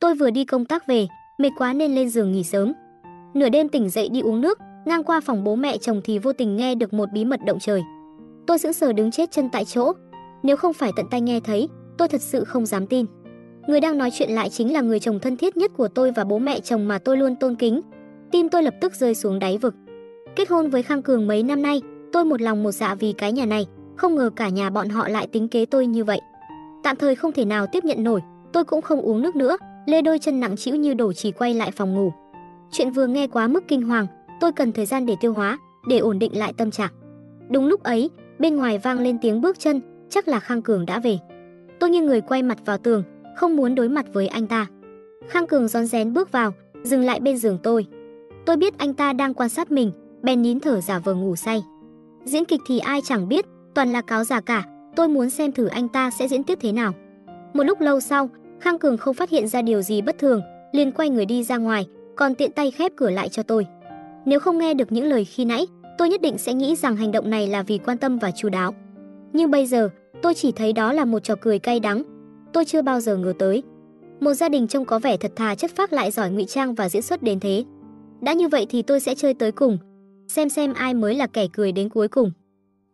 Tôi vừa đi công tác về, mệt quá nên lên giường nghỉ sớm. Nửa đêm tỉnh dậy đi uống nước, ngang qua phòng bố mẹ chồng thì vô tình nghe được một bí mật động trời. Tôi sững sờ đứng chết chân tại chỗ. Nếu không phải tận tay nghe thấy, tôi thật sự không dám tin. Người đang nói chuyện lại chính là người chồng thân thiết nhất của tôi và bố mẹ chồng mà tôi luôn tôn kính. Tim tôi lập tức rơi xuống đáy vực. Kết hôn với Khang Cường mấy năm nay, tôi một lòng một dạ vì cái nhà này, không ngờ cả nhà bọn họ lại tính kế tôi như vậy. Tạm thời không thể nào tiếp nhận nổi, tôi cũng không uống nước nữa, lê đôi chân nặng trĩu như đổ chỉ quay lại phòng ngủ. Chuyện vừa nghe quá mức kinh hoàng, tôi cần thời gian để tiêu hóa, để ổn định lại tâm trạng. Đúng lúc ấy, bên ngoài vang lên tiếng bước chân, chắc là Khang Cường đã về. Tôi như người quay mặt vào tường, không muốn đối mặt với anh ta. Khang Cường rón rén bước vào, dừng lại bên giường tôi. Tôi biết anh ta đang quan sát mình, bèn nín thở giả vờ ngủ say. Diễn kịch thì ai chẳng biết, toàn là cáo giả cả, tôi muốn xem thử anh ta sẽ diễn tiếp thế nào. Một lúc lâu sau, Khang Cường không phát hiện ra điều gì bất thường, liền quay người đi ra ngoài, còn tiện tay khép cửa lại cho tôi. Nếu không nghe được những lời khi nãy, tôi nhất định sẽ nghĩ rằng hành động này là vì quan tâm và chu đáo. Nhưng bây giờ, tôi chỉ thấy đó là một trò cười cay đắng. Tôi chưa bao giờ ngờ tới. Một gia đình trông có vẻ thật thà chất phác lại giỏi ngụy trang và diễn xuất đến thế. Đã như vậy thì tôi sẽ chơi tới cùng, xem xem ai mới là kẻ cười đến cuối cùng.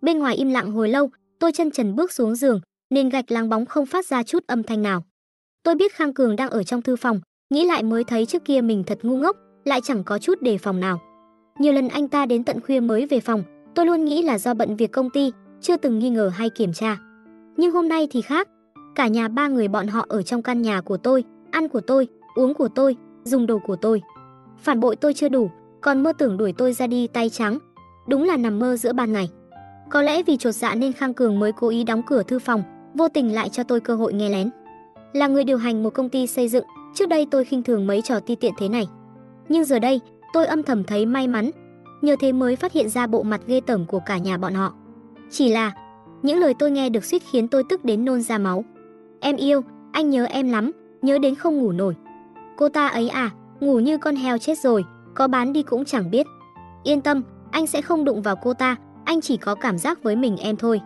Bên ngoài im lặng hồi lâu, tôi chân trần bước xuống giường, nên gạch láng bóng không phát ra chút âm thanh nào. Tôi biết Khang Cường đang ở trong thư phòng, nghĩ lại mới thấy trước kia mình thật ngu ngốc, lại chẳng có chút đề phòng nào. Nhiều lần anh ta đến tận khuya mới về phòng, tôi luôn nghĩ là do bận việc công ty, chưa từng nghi ngờ hay kiểm tra. Nhưng hôm nay thì khác, cả nhà ba người bọn họ ở trong căn nhà của tôi, ăn của tôi, uống của tôi, dùng đồ của tôi. Phản bội tôi chưa đủ, còn mơ tưởng đuổi tôi ra đi tay trắng. Đúng là nằm mơ giữa ban ngày. Có lẽ vì trột dạ nên Khang Cường mới cố ý đóng cửa thư phòng, vô tình lại cho tôi cơ hội nghe lén. Là người điều hành một công ty xây dựng, trước đây tôi khinh thường mấy trò ti tiện thế này. Nhưng giờ đây, tôi âm thầm thấy may mắn, nhờ thế mới phát hiện ra bộ mặt ghê tởm của cả nhà bọn họ. Chỉ là, những lời tôi nghe được suýt khiến tôi tức đến nôn ra máu. Em yêu, anh nhớ em lắm, nhớ đến không ngủ nổi. Cô ta ấy à, ngủ như con heo chết rồi, có bán đi cũng chẳng biết. Yên tâm, anh sẽ không đụng vào cô ta, anh chỉ có cảm giác với mình em thôi.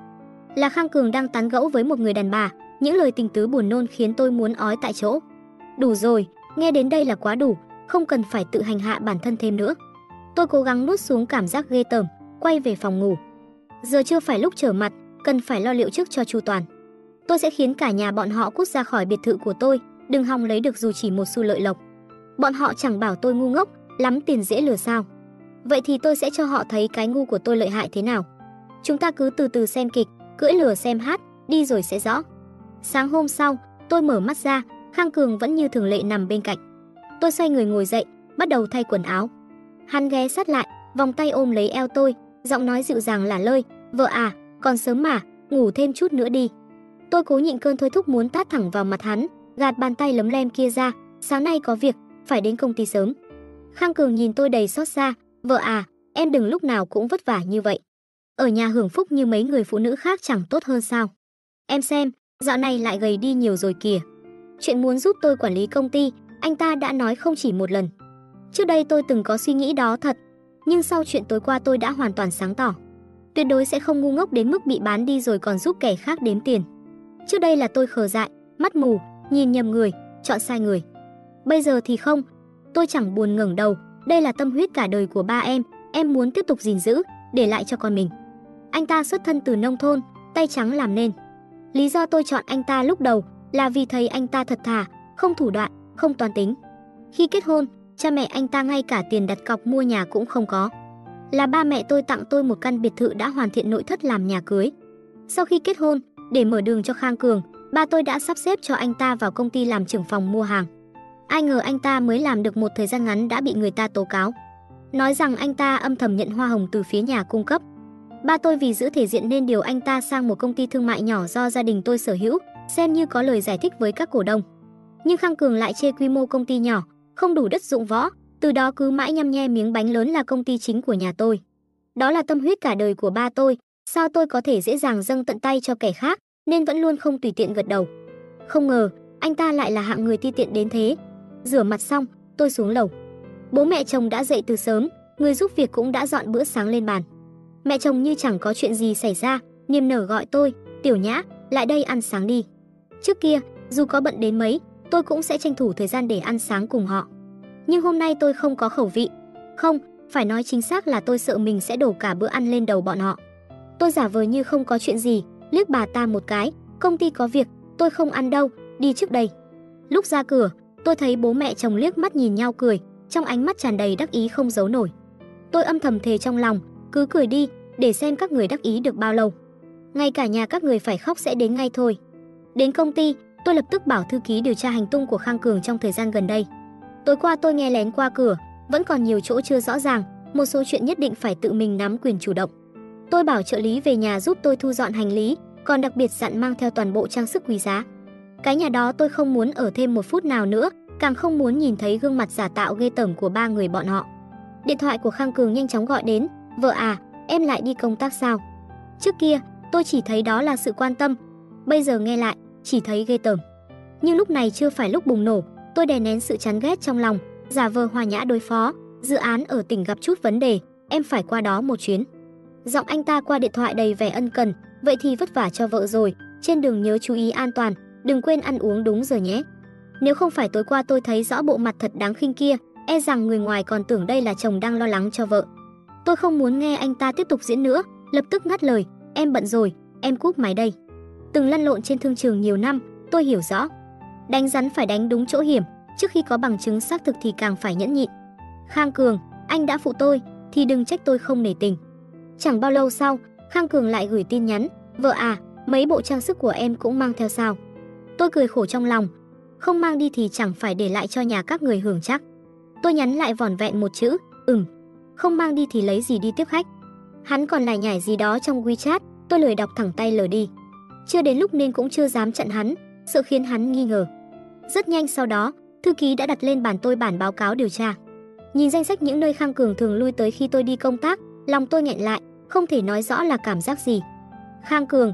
Là Khang Cường đang tán gẫu với một người đàn bà, những lời tình tứ buồn nôn khiến tôi muốn ói tại chỗ. Đủ rồi, nghe đến đây là quá đủ, không cần phải tự hành hạ bản thân thêm nữa. Tôi cố gắng nuốt xuống cảm giác ghê tởm, quay về phòng ngủ. Giờ chưa phải lúc trở mặt, cần phải lo liệu trước cho chu toàn. Tôi sẽ khiến cả nhà bọn họ cút ra khỏi biệt thự của tôi, đừng hòng lấy được dù chỉ một xu lợi lộc. Bọn họ chẳng bảo tôi ngu ngốc, lắm tiền dễ lừa sao. Vậy thì tôi sẽ cho họ thấy cái ngu của tôi lợi hại thế nào. Chúng ta cứ từ từ xem kịch, cưỡi lửa xem hát, đi rồi sẽ rõ. Sáng hôm sau, tôi mở mắt ra, Khang Cường vẫn như thường lệ nằm bên cạnh. Tôi xoay người ngồi dậy, bắt đầu thay quần áo. Hắn ghé sát lại, vòng tay ôm lấy eo tôi, giọng nói dịu dàng là lơi, "Vợ à, còn sớm mà, ngủ thêm chút nữa đi." Tôi cố nhịn cơn thôi thúc muốn tát thẳng vào mặt hắn, gạt bàn tay lấm lem kia ra, "Sáng nay có việc, phải đến công ty sớm." Khang Cường nhìn tôi đầy xót xa, "Vợ à, em đừng lúc nào cũng vất vả như vậy. Ở nhà hưởng phúc như mấy người phụ nữ khác chẳng tốt hơn sao? Em xem, dạo này lại gầy đi nhiều rồi kìa." Chuyện muốn giúp tôi quản lý công ty, anh ta đã nói không chỉ một lần. Trước đây tôi từng có suy nghĩ đó thật, nhưng sau chuyện tối qua tôi đã hoàn toàn sáng tỏ. Tuyệt đối sẽ không ngu ngốc đến mức bị bán đi rồi còn giúp kẻ khác đếm tiền. Trước đây là tôi khờ dại, mắt mù, nhìn nhầm người, chọn sai người. Bây giờ thì không, tôi chẳng buồn ngẩng đầu, đây là tâm huyết cả đời của ba em, em muốn tiếp tục gìn giữ, để lại cho con mình. Anh ta xuất thân từ nông thôn, tay trắng làm nên. Lý do tôi chọn anh ta lúc đầu là vì thấy anh ta thật thà, không thủ đoạn, không toàn tính. Khi kết hôn, cha mẹ anh ta ngay cả tiền đặt cọc mua nhà cũng không có. Là ba mẹ tôi tặng tôi một căn biệt thự đã hoàn thiện nội thất làm nhà cưới. Sau khi kết hôn, để mở đường cho Khang Cường, ba tôi đã sắp xếp cho anh ta vào công ty làm trưởng phòng mua hàng. Ai ngờ anh ta mới làm được một thời gian ngắn đã bị người ta tố cáo. Nói rằng anh ta âm thầm nhận hoa hồng từ phía nhà cung cấp. Ba tôi vì giữ thể diện nên điều anh ta sang một công ty thương mại nhỏ do gia đình tôi sở hữu, xem như có lời giải thích với các cổ đông. Nhưng Khang Cường lại chê quy mô công ty nhỏ, không đủ đất dụng võ, từ đó cứ mãi nhăm nhe miếng bánh lớn là công ty chính của nhà tôi. Đó là tâm huyết cả đời của ba tôi, sao tôi có thể dễ dàng dâng tận tay cho kẻ khác, nên vẫn luôn không tùy tiện gật đầu. Không ngờ, anh ta lại là hạng người ti tiện đến thế. Rửa mặt xong, tôi xuống lầu. Bố mẹ chồng đã dậy từ sớm, người giúp việc cũng đã dọn bữa sáng lên bàn. Mẹ chồng như chẳng có chuyện gì xảy ra, niềm nở gọi tôi, "Tiểu Nhã, lại đây ăn sáng đi." Trước kia, dù có bận đến mấy, tôi cũng sẽ tranh thủ thời gian để ăn sáng cùng họ. Nhưng hôm nay tôi không có khẩu vị. Không, phải nói chính xác là tôi sợ mình sẽ đổ cả bữa ăn lên đầu bọn họ. Tôi giả vờ như không có chuyện gì, liếc bà ta một cái, công ty có việc, tôi không ăn đâu, đi trước đây. Lúc ra cửa, tôi thấy bố mẹ chồng liếc mắt nhìn nhau cười, trong ánh mắt tràn đầy đắc ý không giấu nổi. Tôi âm thầm thề trong lòng, cứ cười đi, để xem các người đắc ý được bao lâu. Ngay cả nhà các người phải khóc sẽ đến ngay thôi. Đến công ty, tôi lập tức bảo thư ký điều tra hành tung của Khang Cường trong thời gian gần đây. Tối qua tôi nghe lén qua cửa, vẫn còn nhiều chỗ chưa rõ ràng, một số chuyện nhất định phải tự mình nắm quyền chủ động. Tôi bảo trợ lý về nhà giúp tôi thu dọn hành lý, còn đặc biệt dặn mang theo toàn bộ trang sức quý giá. Cái nhà đó tôi không muốn ở thêm một phút nào nữa, càng không muốn nhìn thấy gương mặt giả tạo ghê tởm của ba người bọn họ. Điện thoại của Khang Cường nhanh chóng gọi đến, "Vợ à, em lại đi công tác sao?" Trước kia, tôi chỉ thấy đó là sự quan tâm, bây giờ nghe lại, chỉ thấy ghê tởm. Nhưng lúc này chưa phải lúc bùng nổ, tôi đè nén sự chán ghét trong lòng, giả vờ hòa nhã đối phó, dự án ở tỉnh gặp chút vấn đề, em phải qua đó một chuyến. Giọng anh ta qua điện thoại đầy vẻ ân cần, vậy thì vất vả cho vợ rồi, trên đường nhớ chú ý an toàn, đừng quên ăn uống đúng giờ nhé. Nếu không phải tối qua tôi thấy rõ bộ mặt thật đáng khinh kia, e rằng người ngoài còn tưởng đây là chồng đang lo lắng cho vợ. Tôi không muốn nghe anh ta tiếp tục diễn nữa, lập tức ngắt lời, em bận rồi, em cúp máy đây. Từng lăn lộn trên thương trường nhiều năm, tôi hiểu rõ. Đánh rắn phải đánh đúng chỗ hiểm, trước khi có bằng chứng xác thực thì càng phải nhẫn nhịn. Khang Cường, anh đã phụ tôi, thì đừng trách tôi không nể tình. Chẳng bao lâu sau, Khang Cường lại gửi tin nhắn, vợ à, mấy bộ trang sức của em cũng mang theo sao? Tôi cười khổ trong lòng, không mang đi thì chẳng phải để lại cho nhà các người hưởng chắc. Tôi nhắn lại vỏn vẹn một chữ, ừm, không mang đi thì lấy gì đi tiếp khách. Hắn còn lại nhảy gì đó trong WeChat, tôi lười đọc thẳng tay lờ đi. Chưa đến lúc nên cũng chưa dám chặn hắn, sợ khiến hắn nghi ngờ. Rất nhanh sau đó, thư ký đã đặt lên bàn tôi bản báo cáo điều tra. Nhìn danh sách những nơi Khang Cường thường lui tới khi tôi đi công tác, lòng tôi nghẹn lại, không thể nói rõ là cảm giác gì. Khang Cường,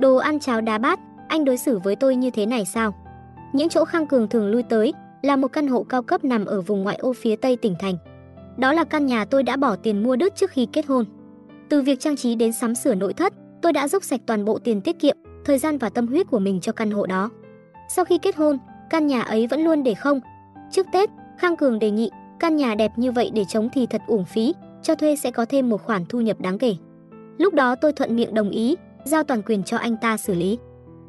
đồ ăn cháo đá bát, anh đối xử với tôi như thế này sao? Những chỗ Khang Cường thường lui tới là một căn hộ cao cấp nằm ở vùng ngoại ô phía tây tỉnh thành. Đó là căn nhà tôi đã bỏ tiền mua đứt trước khi kết hôn. Từ việc trang trí đến sắm sửa nội thất, tôi đã dốc sạch toàn bộ tiền tiết kiệm, thời gian và tâm huyết của mình cho căn hộ đó. Sau khi kết hôn, căn nhà ấy vẫn luôn để không. Trước Tết, Khang Cường đề nghị căn nhà đẹp như vậy để chống thì thật uổng phí, cho thuê sẽ có thêm một khoản thu nhập đáng kể. Lúc đó tôi thuận miệng đồng ý, giao toàn quyền cho anh ta xử lý.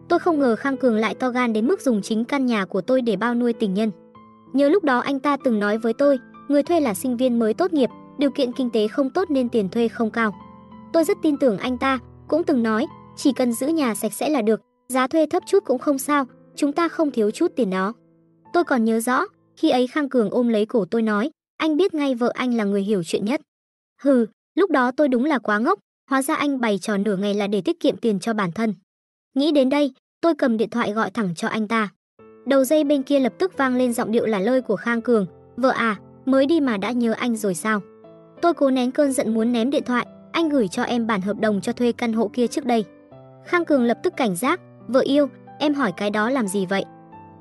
Tôi không ngờ Khang Cường lại to gan đến mức dùng chính căn nhà của tôi để bao nuôi tình nhân. Nhớ lúc đó anh ta từng nói với tôi, người thuê là sinh viên mới tốt nghiệp, điều kiện kinh tế không tốt nên tiền thuê không cao. Tôi rất tin tưởng anh ta, cũng từng nói, chỉ cần giữ nhà sạch sẽ là được, giá thuê thấp chút cũng không sao, chúng ta không thiếu chút tiền đó. Tôi còn nhớ rõ, khi ấy Khang Cường ôm lấy cổ tôi nói, anh biết ngay vợ anh là người hiểu chuyện nhất. Hừ, lúc đó tôi đúng là quá ngốc, hóa ra anh bày trò nửa ngày là để tiết kiệm tiền cho bản thân. Nghĩ đến đây, tôi cầm điện thoại gọi thẳng cho anh ta. Đầu dây bên kia lập tức vang lên giọng điệu là lơi của Khang Cường, "Vợ à, mới đi mà đã nhớ anh rồi sao?" Tôi cố nén cơn giận muốn ném điện thoại, "Anh gửi cho em bản hợp đồng cho thuê căn hộ kia trước đây." Khang Cường lập tức cảnh giác, "Vợ yêu, em hỏi cái đó làm gì vậy?"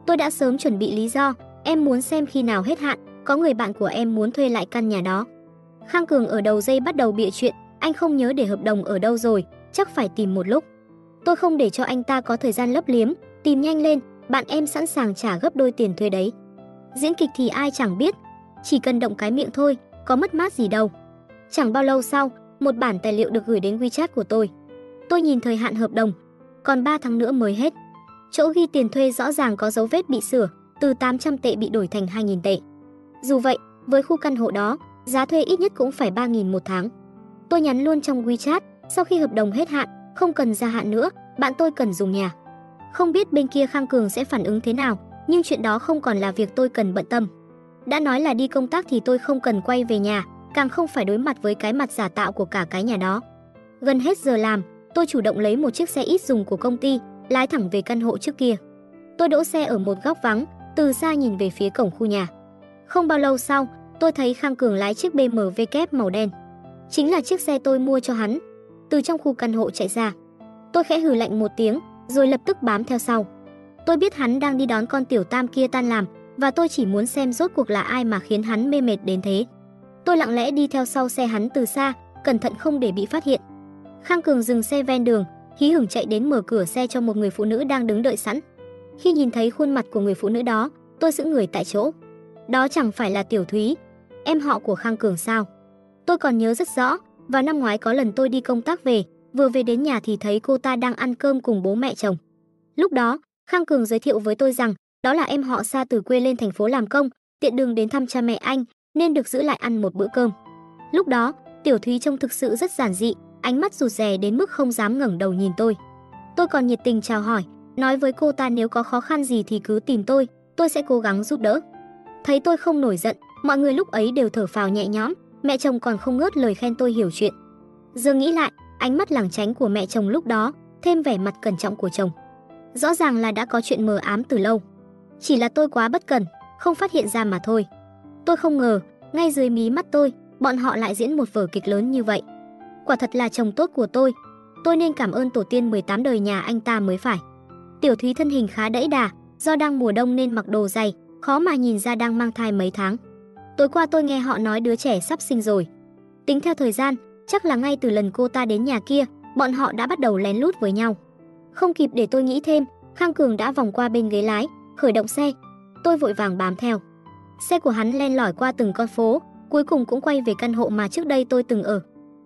Tôi đã sớm chuẩn bị lý do, em muốn xem khi nào hết hạn, có người bạn của em muốn thuê lại căn nhà đó. Khang Cường ở đầu dây bắt đầu bịa chuyện, anh không nhớ để hợp đồng ở đâu rồi, chắc phải tìm một lúc. Tôi không để cho anh ta có thời gian lấp liếm, tìm nhanh lên, bạn em sẵn sàng trả gấp đôi tiền thuê đấy. Diễn kịch thì ai chẳng biết, chỉ cần động cái miệng thôi, có mất mát gì đâu. Chẳng bao lâu sau, một bản tài liệu được gửi đến WeChat của tôi. Tôi nhìn thời hạn hợp đồng, còn 3 tháng nữa mới hết. Chỗ ghi tiền thuê rõ ràng có dấu vết bị sửa, từ 800 tệ bị đổi thành 2.000 tệ. Dù vậy, với khu căn hộ đó, giá thuê ít nhất cũng phải 3.000 một tháng. Tôi nhắn luôn trong WeChat, sau khi hợp đồng hết hạn, không cần gia hạn nữa, bạn tôi cần dùng nhà. Không biết bên kia Khang Cường sẽ phản ứng thế nào, nhưng chuyện đó không còn là việc tôi cần bận tâm. Đã nói là đi công tác thì tôi không cần quay về nhà, càng không phải đối mặt với cái mặt giả tạo của cả cái nhà đó. Gần hết giờ làm, tôi chủ động lấy một chiếc xe ít dùng của công ty, lái thẳng về căn hộ trước kia. Tôi đỗ xe ở một góc vắng, từ xa nhìn về phía cổng khu nhà. Không bao lâu sau, tôi thấy Khang Cường lái chiếc BMW kép màu đen. Chính là chiếc xe tôi mua cho hắn. Từ trong khu căn hộ chạy ra. Tôi khẽ hừ lạnh một tiếng, rồi lập tức bám theo sau. Tôi biết hắn đang đi đón con tiểu tam kia tan làm, và tôi chỉ muốn xem rốt cuộc là ai mà khiến hắn mê mệt đến thế. Tôi lặng lẽ đi theo sau xe hắn từ xa, cẩn thận không để bị phát hiện. Khang Cường dừng xe ven đường, hí hửng chạy đến mở cửa xe cho một người phụ nữ đang đứng đợi sẵn. Khi nhìn thấy khuôn mặt của người phụ nữ đó, tôi giữ người tại chỗ. Đó chẳng phải là Tiểu Thúy, em họ của Khang Cường sao? Tôi còn nhớ rất rõ, vào năm ngoái có lần tôi đi công tác về, vừa về đến nhà thì thấy cô ta đang ăn cơm cùng bố mẹ chồng. Lúc đó, Khang Cường giới thiệu với tôi rằng đó là em họ xa từ quê lên thành phố làm công, tiện đường đến thăm cha mẹ anh nên được giữ lại ăn một bữa cơm. Lúc đó, Tiểu Thúy trông thực sự rất giản dị, ánh mắt rụt rè đến mức không dám ngẩng đầu nhìn tôi. Tôi còn nhiệt tình chào hỏi, nói với cô ta nếu có khó khăn gì thì cứ tìm tôi, tôi sẽ cố gắng giúp đỡ. Thấy tôi không nổi giận, mọi người lúc ấy đều thở phào nhẹ nhõm, mẹ chồng còn không ngớt lời khen tôi hiểu chuyện. Giờ nghĩ lại, ánh mắt lảng tránh của mẹ chồng lúc đó, thêm vẻ mặt cẩn trọng của chồng. Rõ ràng là đã có chuyện mờ ám từ lâu. Chỉ là tôi quá bất cẩn, không phát hiện ra mà thôi. Tôi không ngờ, ngay dưới mí mắt tôi, bọn họ lại diễn một vở kịch lớn như vậy. Quả thật là chồng tốt của tôi. Tôi nên cảm ơn tổ tiên 18 đời nhà anh ta mới phải. Tiểu Thúy thân hình khá đẫy đà, do đang mùa đông nên mặc đồ dày, khó mà nhìn ra đang mang thai mấy tháng. Tối qua tôi nghe họ nói đứa trẻ sắp sinh rồi. Tính theo thời gian, chắc là ngay từ lần cô ta đến nhà kia, bọn họ đã bắt đầu lén lút với nhau. Không kịp để tôi nghĩ thêm, Khang Cường đã vòng qua bên ghế lái, khởi động xe. Tôi vội vàng bám theo. Xe của hắn len lỏi qua từng con phố, cuối cùng cũng quay về căn hộ mà trước đây tôi từng ở.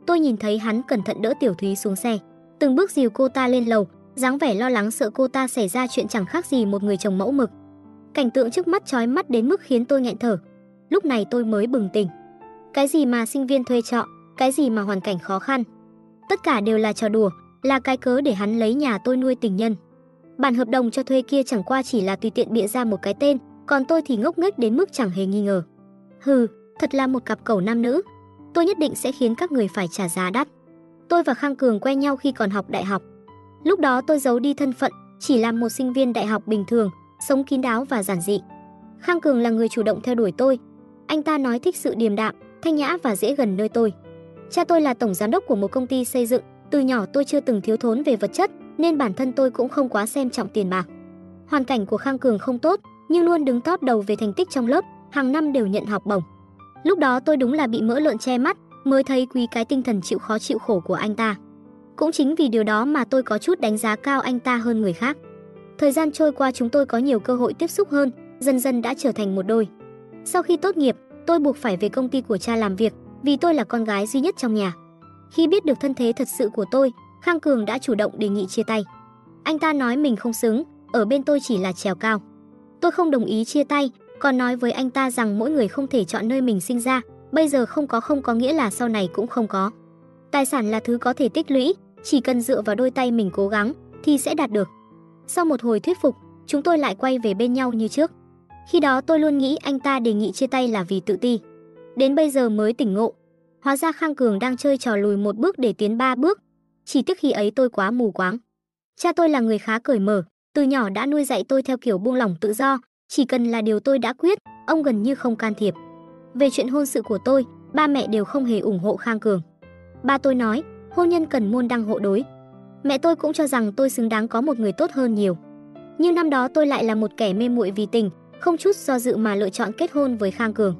Tôi nhìn thấy hắn cẩn thận đỡ Tiểu Thúy xuống xe, từng bước dìu cô ta lên lầu, dáng vẻ lo lắng sợ cô ta xảy ra chuyện chẳng khác gì một người chồng mẫu mực. Cảnh tượng trước mắt chói mắt đến mức khiến tôi nghẹn thở. Lúc này tôi mới bừng tỉnh. Cái gì mà sinh viên thuê trọ, cái gì mà hoàn cảnh khó khăn. Tất cả đều là trò đùa, là cái cớ để hắn lấy nhà tôi nuôi tình nhân. Bản hợp đồng cho thuê kia chẳng qua chỉ là tùy tiện bịa ra một cái tên, còn tôi thì ngốc nghếch đến mức chẳng hề nghi ngờ. Hừ, thật là một cặp cẩu nam nữ. Tôi nhất định sẽ khiến các người phải trả giá đắt. Tôi và Khang Cường quen nhau khi còn học đại học. Lúc đó tôi giấu đi thân phận, chỉ là một sinh viên đại học bình thường, sống kín đáo và giản dị. Khang Cường là người chủ động theo đuổi tôi. Anh ta nói thích sự điềm đạm, thanh nhã và dễ gần nơi tôi. Cha tôi là tổng giám đốc của một công ty xây dựng, từ nhỏ tôi chưa từng thiếu thốn về vật chất, nên bản thân tôi cũng không quá xem trọng tiền bạc. Hoàn cảnh của Khang Cường không tốt, nhưng luôn đứng top đầu về thành tích trong lớp, hàng năm đều nhận học bổng. Lúc đó tôi đúng là bị mỡ lợn che mắt, mới thấy quý cái tinh thần chịu khó chịu khổ của anh ta. Cũng chính vì điều đó mà tôi có chút đánh giá cao anh ta hơn người khác. Thời gian trôi qua chúng tôi có nhiều cơ hội tiếp xúc hơn, dần dần đã trở thành một đôi. Sau khi tốt nghiệp, tôi buộc phải về công ty của cha làm việc, vì tôi là con gái duy nhất trong nhà. Khi biết được thân thế thật sự của tôi, Khang Cường đã chủ động đề nghị chia tay. Anh ta nói mình không xứng, ở bên tôi chỉ là trèo cao. Tôi không đồng ý chia tay, còn nói với anh ta rằng mỗi người không thể chọn nơi mình sinh ra, bây giờ không có không có nghĩa là sau này cũng không có. Tài sản là thứ có thể tích lũy, chỉ cần dựa vào đôi tay mình cố gắng thì sẽ đạt được. Sau một hồi thuyết phục, chúng tôi lại quay về bên nhau như trước. Khi đó tôi luôn nghĩ anh ta đề nghị chia tay là vì tự ti. Đến bây giờ mới tỉnh ngộ. Hóa ra Khang Cường đang chơi trò lùi một bước để tiến ba bước. Chỉ tiếc khi ấy tôi quá mù quáng. Cha tôi là người khá cởi mở, từ nhỏ đã nuôi dạy tôi theo kiểu buông lỏng tự do, chỉ cần là điều tôi đã quyết, ông gần như không can thiệp. Về chuyện hôn sự của tôi, ba mẹ đều không hề ủng hộ Khang Cường. Ba tôi nói, hôn nhân cần môn đăng hộ đối. Mẹ tôi cũng cho rằng tôi xứng đáng có một người tốt hơn nhiều. Nhưng năm đó tôi lại là một kẻ mê muội vì tình, không chút do dự mà lựa chọn kết hôn với Khang Cường.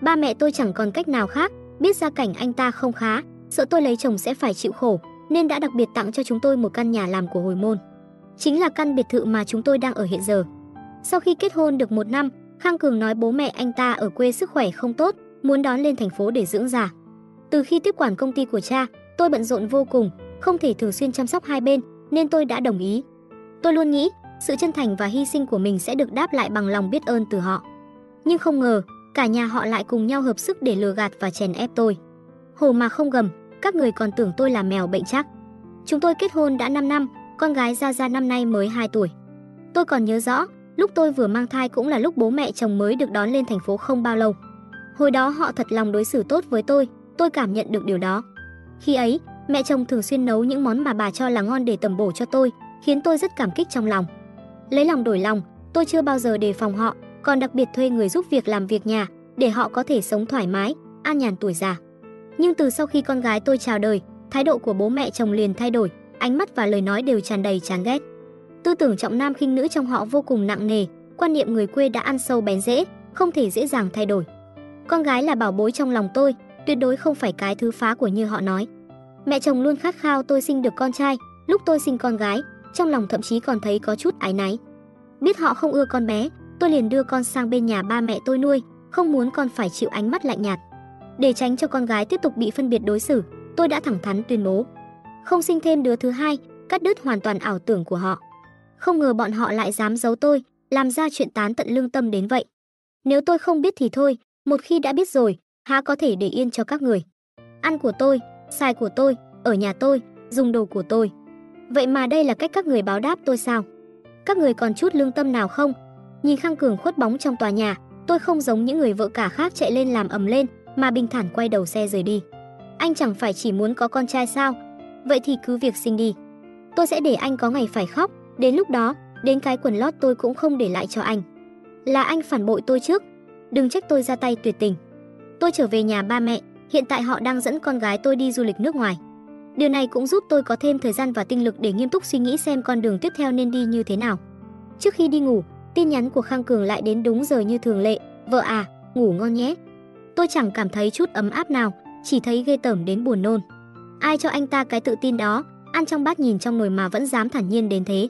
Ba mẹ tôi chẳng còn cách nào khác, biết gia cảnh anh ta không khá, sợ tôi lấy chồng sẽ phải chịu khổ, nên đã đặc biệt tặng cho chúng tôi một căn nhà làm của hồi môn. Chính là căn biệt thự mà chúng tôi đang ở hiện giờ. Sau khi kết hôn được một năm, Khang Cường nói bố mẹ anh ta ở quê sức khỏe không tốt, muốn đón lên thành phố để dưỡng già. Từ khi tiếp quản công ty của cha, tôi bận rộn vô cùng, không thể thường xuyên chăm sóc hai bên, nên tôi đã đồng ý. Tôi luôn nghĩ, sự chân thành và hy sinh của mình sẽ được đáp lại bằng lòng biết ơn từ họ. Nhưng không ngờ, cả nhà họ lại cùng nhau hợp sức để lừa gạt và chèn ép tôi. Hồ mà không gầm, các người còn tưởng tôi là mèo bệnh chắc. Chúng tôi kết hôn đã 5 năm, con gái Gia Gia năm nay mới 2 tuổi. Tôi còn nhớ rõ, lúc tôi vừa mang thai cũng là lúc bố mẹ chồng mới được đón lên thành phố không bao lâu. Hồi đó họ thật lòng đối xử tốt với tôi, tôi cảm nhận được điều đó. Khi ấy, mẹ chồng thường xuyên nấu những món mà bà cho là ngon để tầm bổ cho tôi, khiến tôi rất cảm kích trong lòng. Lấy lòng đổi lòng, tôi chưa bao giờ đề phòng họ, còn đặc biệt thuê người giúp việc làm việc nhà, để họ có thể sống thoải mái, an nhàn tuổi già. Nhưng từ sau khi con gái tôi chào đời, thái độ của bố mẹ chồng liền thay đổi, ánh mắt và lời nói đều tràn đầy chán ghét. Tư tưởng trọng nam khinh nữ trong họ vô cùng nặng nề, quan niệm người quê đã ăn sâu bén rễ, không thể dễ dàng thay đổi. Con gái là bảo bối trong lòng tôi, tuyệt đối không phải cái thứ phá của như họ nói. Mẹ chồng luôn khát khao tôi sinh được con trai, lúc tôi sinh con gái, trong lòng thậm chí còn thấy có chút ái náy. Biết họ không ưa con bé, tôi liền đưa con sang bên nhà ba mẹ tôi nuôi, không muốn con phải chịu ánh mắt lạnh nhạt. Để tránh cho con gái tiếp tục bị phân biệt đối xử, tôi đã thẳng thắn tuyên bố. Không sinh thêm đứa thứ hai, cắt đứt hoàn toàn ảo tưởng của họ. Không ngờ bọn họ lại dám giấu tôi, làm ra chuyện tán tận lương tâm đến vậy. Nếu tôi không biết thì thôi, một khi đã biết rồi, há có thể để yên cho các người. Ăn của tôi, xài của tôi, ở nhà tôi, dùng đồ của tôi. Vậy mà đây là cách các người báo đáp tôi sao? Các người còn chút lương tâm nào không? Nhìn Khang Cường khuất bóng trong tòa nhà, tôi không giống những người vợ cả khác chạy lên làm ầm lên, mà bình thản quay đầu xe rời đi. Anh chẳng phải chỉ muốn có con trai sao? Vậy thì cứ việc sinh đi. Tôi sẽ để anh có ngày phải khóc, đến lúc đó, đến cái quần lót tôi cũng không để lại cho anh. Là anh phản bội tôi trước, đừng trách tôi ra tay tuyệt tình. Tôi trở về nhà ba mẹ, hiện tại họ đang dẫn con gái tôi đi du lịch nước ngoài. Điều này cũng giúp tôi có thêm thời gian và tinh lực để nghiêm túc suy nghĩ xem con đường tiếp theo nên đi như thế nào. Trước khi đi ngủ, tin nhắn của Khang Cường lại đến đúng giờ như thường lệ, "Vợ à, ngủ ngon nhé." Tôi chẳng cảm thấy chút ấm áp nào, chỉ thấy ghê tởm đến buồn nôn. Ai cho anh ta cái tự tin đó, ăn trong bát nhìn trong nồi mà vẫn dám thản nhiên đến thế.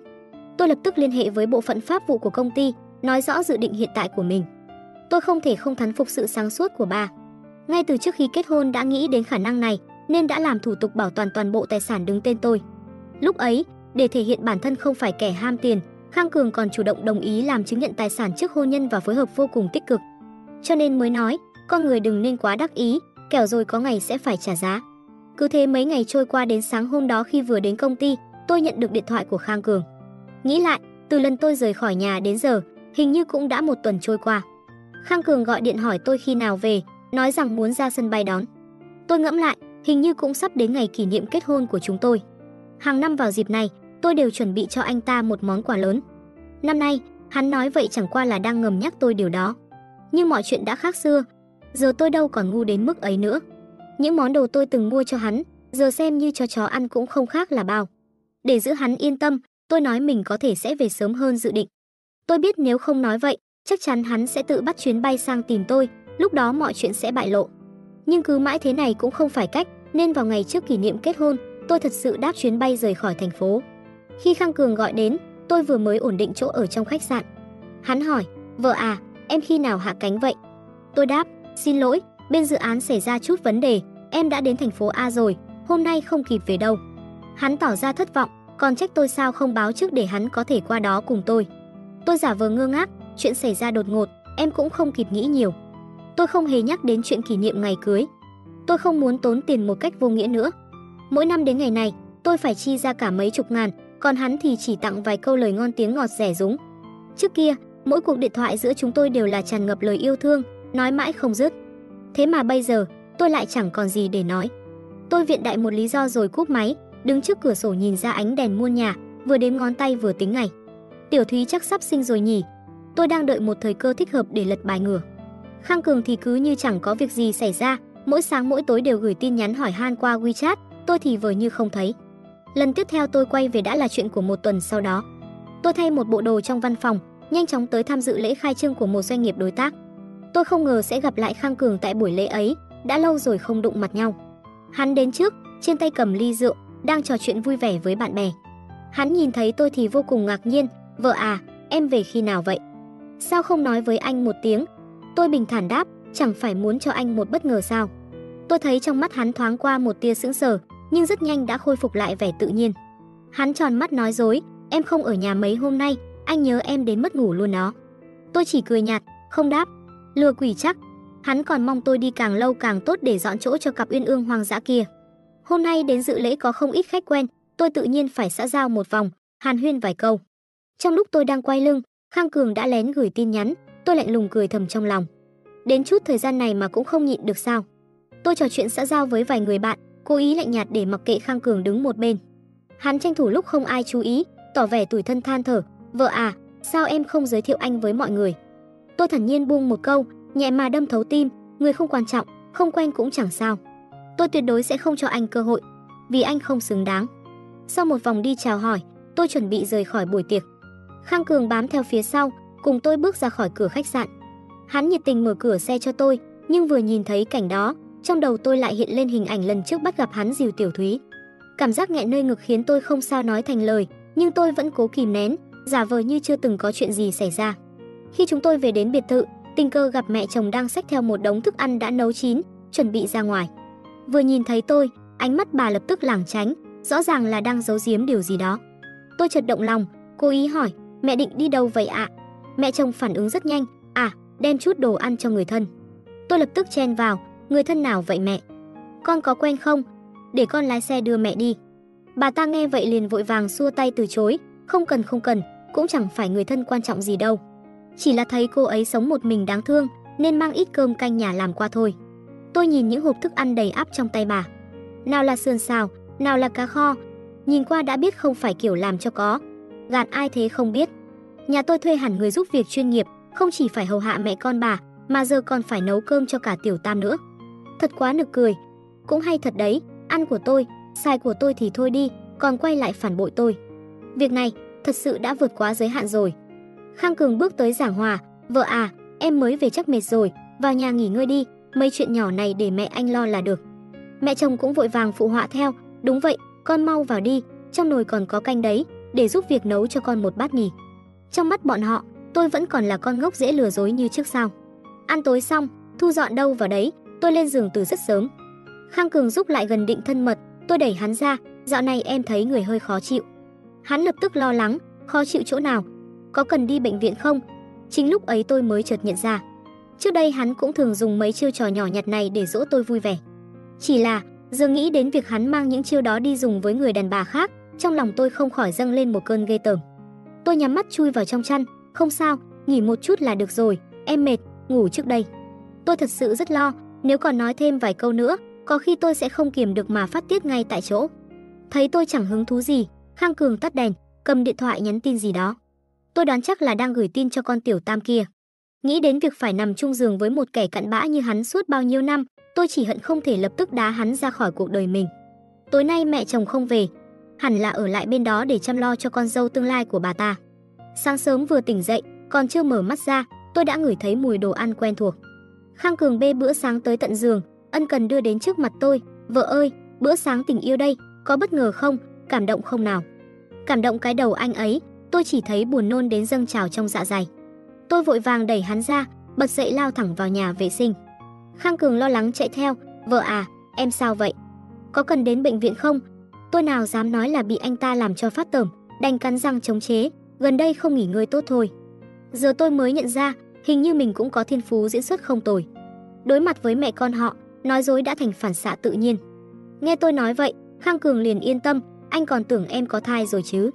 Tôi lập tức liên hệ với bộ phận pháp vụ của công ty, nói rõ dự định hiện tại của mình. Tôi không thể không thán phục sự sáng suốt của bà. Ngay từ trước khi kết hôn đã nghĩ đến khả năng này, nên đã làm thủ tục bảo toàn toàn bộ tài sản đứng tên tôi. Lúc ấy, để thể hiện bản thân không phải kẻ ham tiền, Khang Cường còn chủ động đồng ý làm chứng nhận tài sản trước hôn nhân và phối hợp vô cùng tích cực. Cho nên mới nói, con người đừng nên quá đắc ý, kẻo rồi có ngày sẽ phải trả giá. Cứ thế mấy ngày trôi qua đến sáng hôm đó khi vừa đến công ty, tôi nhận được điện thoại của Khang Cường. Nghĩ lại, từ lần tôi rời khỏi nhà đến giờ, hình như cũng đã một tuần trôi qua. Khang Cường gọi điện hỏi tôi khi nào về, nói rằng muốn ra sân bay đón. Tôi ngẫm lại, hình như cũng sắp đến ngày kỷ niệm kết hôn của chúng tôi. Hàng năm vào dịp này, tôi đều chuẩn bị cho anh ta một món quà lớn. Năm nay, hắn nói vậy chẳng qua là đang ngầm nhắc tôi điều đó. Nhưng mọi chuyện đã khác xưa, giờ tôi đâu còn ngu đến mức ấy nữa. Những món đồ tôi từng mua cho hắn, giờ xem như cho chó ăn cũng không khác là bao. Để giữ hắn yên tâm, tôi nói mình có thể sẽ về sớm hơn dự định. Tôi biết nếu không nói vậy, chắc chắn hắn sẽ tự bắt chuyến bay sang tìm tôi, lúc đó mọi chuyện sẽ bại lộ. Nhưng cứ mãi thế này cũng không phải cách, nên vào ngày trước kỷ niệm kết hôn, tôi thật sự đáp chuyến bay rời khỏi thành phố. Khi Khang Cường gọi đến, tôi vừa mới ổn định chỗ ở trong khách sạn. Hắn hỏi, vợ à, em khi nào hạ cánh vậy? Tôi đáp, xin lỗi, bên dự án xảy ra chút vấn đề, em đã đến thành phố A rồi, hôm nay không kịp về đâu. Hắn tỏ ra thất vọng, còn trách tôi sao không báo trước để hắn có thể qua đó cùng tôi. Tôi giả vờ ngơ ngác, chuyện xảy ra đột ngột, em cũng không kịp nghĩ nhiều. Tôi không hề nhắc đến chuyện kỷ niệm ngày cưới. Tôi không muốn tốn tiền một cách vô nghĩa nữa. Mỗi năm đến ngày này, tôi phải chi ra cả mấy chục ngàn, còn hắn thì chỉ tặng vài câu lời ngon tiếng ngọt rẻ rúng. Trước kia, mỗi cuộc điện thoại giữa chúng tôi đều là tràn ngập lời yêu thương, nói mãi không dứt. Thế mà bây giờ, tôi lại chẳng còn gì để nói. Tôi viện đại một lý do rồi cúp máy, đứng trước cửa sổ nhìn ra ánh đèn muôn nhà, vừa đếm ngón tay vừa tính ngày. Tiểu Thúy chắc sắp sinh rồi nhỉ? Tôi đang đợi một thời cơ thích hợp để lật bài ngửa. Khang Cường thì cứ như chẳng có việc gì xảy ra, mỗi sáng mỗi tối đều gửi tin nhắn hỏi han qua WeChat, tôi thì vờ như không thấy. Lần tiếp theo tôi quay về đã là chuyện của một tuần sau đó. Tôi thay một bộ đồ trong văn phòng, nhanh chóng tới tham dự lễ khai trương của một doanh nghiệp đối tác. Tôi không ngờ sẽ gặp lại Khang Cường tại buổi lễ ấy, đã lâu rồi không đụng mặt nhau. Hắn đến trước, trên tay cầm ly rượu, đang trò chuyện vui vẻ với bạn bè. Hắn nhìn thấy tôi thì vô cùng ngạc nhiên, "Vợ à, em về khi nào vậy? Sao không nói với anh một tiếng?" Tôi bình thản đáp, "Chẳng phải muốn cho anh một bất ngờ sao?" Tôi thấy trong mắt hắn thoáng qua một tia sững sờ, nhưng rất nhanh đã khôi phục lại vẻ tự nhiên. Hắn tròn mắt nói dối, "Em không ở nhà mấy hôm nay, anh nhớ em đến mất ngủ luôn đó." Tôi chỉ cười nhạt, không đáp. Lừa quỷ chắc, hắn còn mong tôi đi càng lâu càng tốt để dọn chỗ cho cặp uyên ương hoang dã kia. Hôm nay đến dự lễ có không ít khách quen, tôi tự nhiên phải xã giao một vòng, hàn huyên vài câu. Trong lúc tôi đang quay lưng, Khang Cường đã lén gửi tin nhắn, tôi lạnh lùng cười thầm trong lòng. Đến chút thời gian này mà cũng không nhịn được sao? Tôi trò chuyện xã giao với vài người bạn, cố ý lạnh nhạt để mặc kệ Khang Cường đứng một bên. Hắn tranh thủ lúc không ai chú ý, tỏ vẻ tủi thân than thở, "Vợ à, sao em không giới thiệu anh với mọi người?" Tôi thản nhiên buông một câu, nhẹ mà đâm thấu tim, người không quan trọng, không quen cũng chẳng sao. Tôi tuyệt đối sẽ không cho anh cơ hội, vì anh không xứng đáng. Sau một vòng đi chào hỏi, tôi chuẩn bị rời khỏi buổi tiệc. Khang Cường bám theo phía sau, cùng tôi bước ra khỏi cửa khách sạn. Hắn nhiệt tình mở cửa xe cho tôi, nhưng vừa nhìn thấy cảnh đó, trong đầu tôi lại hiện lên hình ảnh lần trước bắt gặp hắn dìu Tiểu Thúy. Cảm giác nghẹn nơi ngực khiến tôi không sao nói thành lời, nhưng tôi vẫn cố kìm nén, giả vờ như chưa từng có chuyện gì xảy ra. Khi chúng tôi về đến biệt thự, tình cờ gặp mẹ chồng đang xách theo một đống thức ăn đã nấu chín, chuẩn bị ra ngoài. Vừa nhìn thấy tôi, ánh mắt bà lập tức lảng tránh, rõ ràng là đang giấu giếm điều gì đó. Tôi chợt động lòng, cố ý hỏi, mẹ định đi đâu vậy ạ? Mẹ chồng phản ứng rất nhanh, à, đem chút đồ ăn cho người thân. Tôi lập tức chen vào, người thân nào vậy mẹ? Con có quen không? Để con lái xe đưa mẹ đi. Bà ta nghe vậy liền vội vàng xua tay từ chối, không cần không cần, cũng chẳng phải người thân quan trọng gì đâu. Chỉ là thấy cô ấy sống một mình đáng thương, nên mang ít cơm canh nhà làm qua thôi. Tôi nhìn những hộp thức ăn đầy áp trong tay bà. Nào là sườn xào, nào là cá kho, nhìn qua đã biết không phải kiểu làm cho có. Gạt ai thế không biết. Nhà tôi thuê hẳn người giúp việc chuyên nghiệp, không chỉ phải hầu hạ mẹ con bà, mà giờ còn phải nấu cơm cho cả tiểu tam nữa. Thật quá nực cười. Cũng hay thật đấy, ăn của tôi, sai của tôi thì thôi đi, còn quay lại phản bội tôi. Việc này thật sự đã vượt quá giới hạn rồi. Khang Cường bước tới giảng hòa, "Vợ à, em mới về chắc mệt rồi, vào nhà nghỉ ngơi đi, mấy chuyện nhỏ này để mẹ anh lo là được." Mẹ chồng cũng vội vàng phụ họa theo, "Đúng vậy, con mau vào đi, trong nồi còn có canh đấy, để giúp việc nấu cho con một bát mì." Trong mắt bọn họ, tôi vẫn còn là con ngốc dễ lừa dối như trước sao. Ăn tối xong, thu dọn đâu vào đấy, tôi lên giường từ rất sớm. Khang Cường giúp lại gần định thân mật, tôi đẩy hắn ra, dạo này em thấy người hơi khó chịu. Hắn lập tức lo lắng, khó chịu chỗ nào? Có cần đi bệnh viện không? Chính lúc ấy tôi mới chợt nhận ra. Trước đây hắn cũng thường dùng mấy chiêu trò nhỏ nhặt này để dỗ tôi vui vẻ. Chỉ là, giờ nghĩ đến việc hắn mang những chiêu đó đi dùng với người đàn bà khác, trong lòng tôi không khỏi dâng lên một cơn ghê tởm. Tôi nhắm mắt chui vào trong chăn, không sao, nghỉ một chút là được rồi, em mệt, ngủ trước đây. Tôi thật sự rất lo, nếu còn nói thêm vài câu nữa, có khi tôi sẽ không kiềm được mà phát tiết ngay tại chỗ. Thấy tôi chẳng hứng thú gì, Khang Cường tắt đèn, cầm điện thoại nhắn tin gì đó. Tôi đoán chắc là đang gửi tin cho con tiểu tam kia. Nghĩ đến việc phải nằm chung giường với một kẻ cặn bã như hắn suốt bao nhiêu năm, tôi chỉ hận không thể lập tức đá hắn ra khỏi cuộc đời mình. Tối nay mẹ chồng không về, hẳn là ở lại bên đó để chăm lo cho con dâu tương lai của bà ta. Sáng sớm vừa tỉnh dậy, còn chưa mở mắt ra, tôi đã ngửi thấy mùi đồ ăn quen thuộc. Khang Cường bê bữa sáng tới tận giường, ân cần đưa đến trước mặt tôi, "Vợ ơi, bữa sáng tình yêu đây, có bất ngờ không, cảm động không nào?" Cảm động cái đầu anh ấy, tôi chỉ thấy buồn nôn đến dâng trào trong dạ dày. Tôi vội vàng đẩy hắn ra, bật dậy lao thẳng vào nhà vệ sinh. Khang Cường lo lắng chạy theo, "Vợ à, em sao vậy? Có cần đến bệnh viện không?" Tôi nào dám nói là bị anh ta làm cho phát tởm, đành cắn răng chống chế, gần đây không nghỉ ngơi tốt thôi. Giờ tôi mới nhận ra, hình như mình cũng có thiên phú diễn xuất không tồi. Đối mặt với mẹ con họ, nói dối đã thành phản xạ tự nhiên. Nghe tôi nói vậy, Khang Cường liền yên tâm, anh còn tưởng em có thai rồi chứ.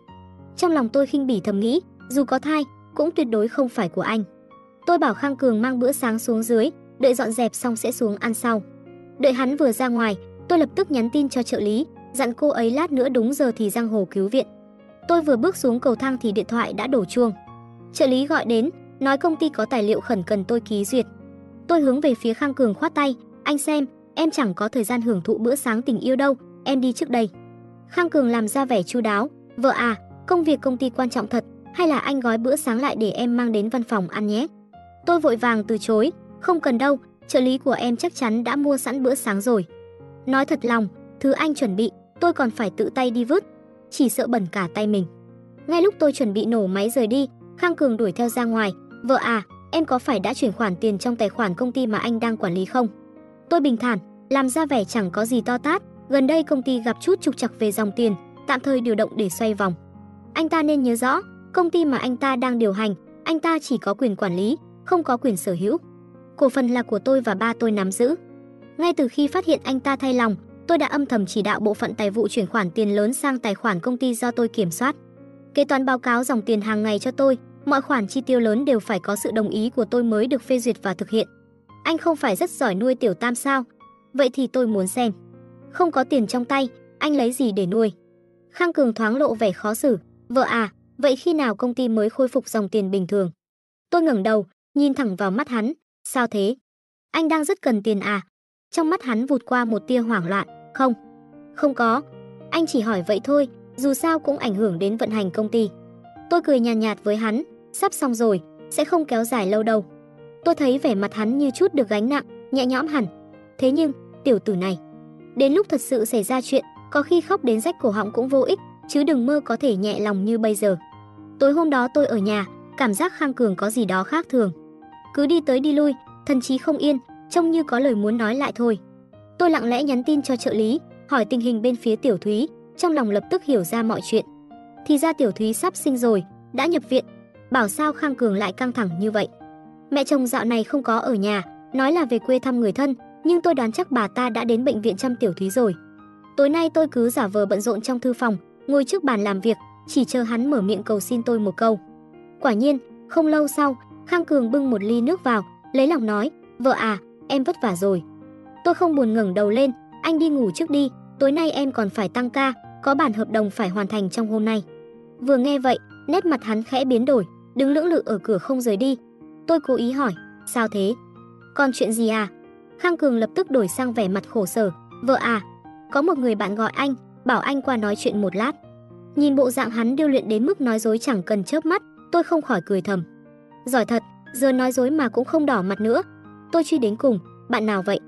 Trong lòng tôi khinh bỉ thầm nghĩ, dù có thai, cũng tuyệt đối không phải của anh. Tôi bảo Khang Cường mang bữa sáng xuống dưới, đợi dọn dẹp xong sẽ xuống ăn sau. Đợi hắn vừa ra ngoài, tôi lập tức nhắn tin cho trợ lý, dặn cô ấy lát nữa đúng giờ thì giang hồ cứu viện. Tôi vừa bước xuống cầu thang thì điện thoại đã đổ chuông. Trợ lý gọi đến, nói công ty có tài liệu khẩn cần tôi ký duyệt. Tôi hướng về phía Khang Cường khoát tay, anh xem, em chẳng có thời gian hưởng thụ bữa sáng tình yêu đâu, em đi trước đây. Khang Cường làm ra vẻ chu đáo, vợ à, công việc công ty quan trọng thật, hay là anh gói bữa sáng lại để em mang đến văn phòng ăn nhé. Tôi vội vàng từ chối, không cần đâu, trợ lý của em chắc chắn đã mua sẵn bữa sáng rồi. Nói thật lòng, thứ anh chuẩn bị, tôi còn phải tự tay đi vứt, chỉ sợ bẩn cả tay mình. Ngay lúc tôi chuẩn bị nổ máy rời đi, Khang Cường đuổi theo ra ngoài, "Vợ à, em có phải đã chuyển khoản tiền trong tài khoản công ty mà anh đang quản lý không?" Tôi bình thản, làm ra vẻ chẳng có gì to tát, gần đây công ty gặp chút trục trặc về dòng tiền, tạm thời điều động để xoay vòng. Anh ta nên nhớ rõ, công ty mà anh ta đang điều hành, anh ta chỉ có quyền quản lý, không có quyền sở hữu. Cổ phần là của tôi và ba tôi nắm giữ. Ngay từ khi phát hiện anh ta thay lòng, tôi đã âm thầm chỉ đạo bộ phận tài vụ chuyển khoản tiền lớn sang tài khoản công ty do tôi kiểm soát. Kế toán báo cáo dòng tiền hàng ngày cho tôi, mọi khoản chi tiêu lớn đều phải có sự đồng ý của tôi mới được phê duyệt và thực hiện. Anh không phải rất giỏi nuôi tiểu tam sao? Vậy thì tôi muốn xem. Không có tiền trong tay, anh lấy gì để nuôi? Khang Cường thoáng lộ vẻ khó xử, "Vợ à, vậy khi nào công ty mới khôi phục dòng tiền bình thường?" Tôi ngẩng đầu, nhìn thẳng vào mắt hắn, "Sao thế? Anh đang rất cần tiền à?" Trong mắt hắn vụt qua một tia hoảng loạn, "Không, không có, anh chỉ hỏi vậy thôi, dù sao cũng ảnh hưởng đến vận hành công ty." Tôi cười nhàn nhạt, nhạt với hắn, "Sắp xong rồi, sẽ không kéo dài lâu đâu." Tôi thấy vẻ mặt hắn như chút được gánh nặng, nhẹ nhõm hẳn. Thế nhưng, tiểu tử này, đến lúc thật sự xảy ra chuyện, có khi khóc đến rách cổ họng cũng vô ích, chứ đừng mơ có thể nhẹ lòng như bây giờ. Tối hôm đó tôi ở nhà, cảm giác Khang Cường có gì đó khác thường. Cứ đi tới đi lui, thần trí không yên, trông như có lời muốn nói lại thôi. Tôi lặng lẽ nhắn tin cho trợ lý, hỏi tình hình bên phía Tiểu Thúy, trong lòng lập tức hiểu ra mọi chuyện. Thì ra Tiểu Thúy sắp sinh rồi, đã nhập viện. Bảo sao Khang Cường lại căng thẳng như vậy. Mẹ chồng dạo này không có ở nhà, nói là về quê thăm người thân, nhưng tôi đoán chắc bà ta đã đến bệnh viện chăm Tiểu Thúy rồi. Tối nay tôi cứ giả vờ bận rộn trong thư phòng, ngồi trước bàn làm việc, chỉ chờ hắn mở miệng cầu xin tôi một câu. Quả nhiên, không lâu sau, Khang Cường bưng một ly nước vào, lấy lòng nói, "Vợ à, em vất vả rồi." Tôi không buồn ngẩng đầu lên, "Anh đi ngủ trước đi, tối nay em còn phải tăng ca, có bản hợp đồng phải hoàn thành trong hôm nay." Vừa nghe vậy, nét mặt hắn khẽ biến đổi, đứng lưỡng lự ở cửa không rời đi. Tôi cố ý hỏi, "Sao thế? Còn chuyện gì à?" Khang Cường lập tức đổi sang vẻ mặt khổ sở, "Vợ à, có một người bạn gọi anh, bảo anh qua nói chuyện một lát." Nhìn bộ dạng hắn điêu luyện đến mức nói dối chẳng cần chớp mắt, tôi không khỏi cười thầm. Giỏi thật, giờ nói dối mà cũng không đỏ mặt nữa. Tôi truy đến cùng, bạn nào vậy?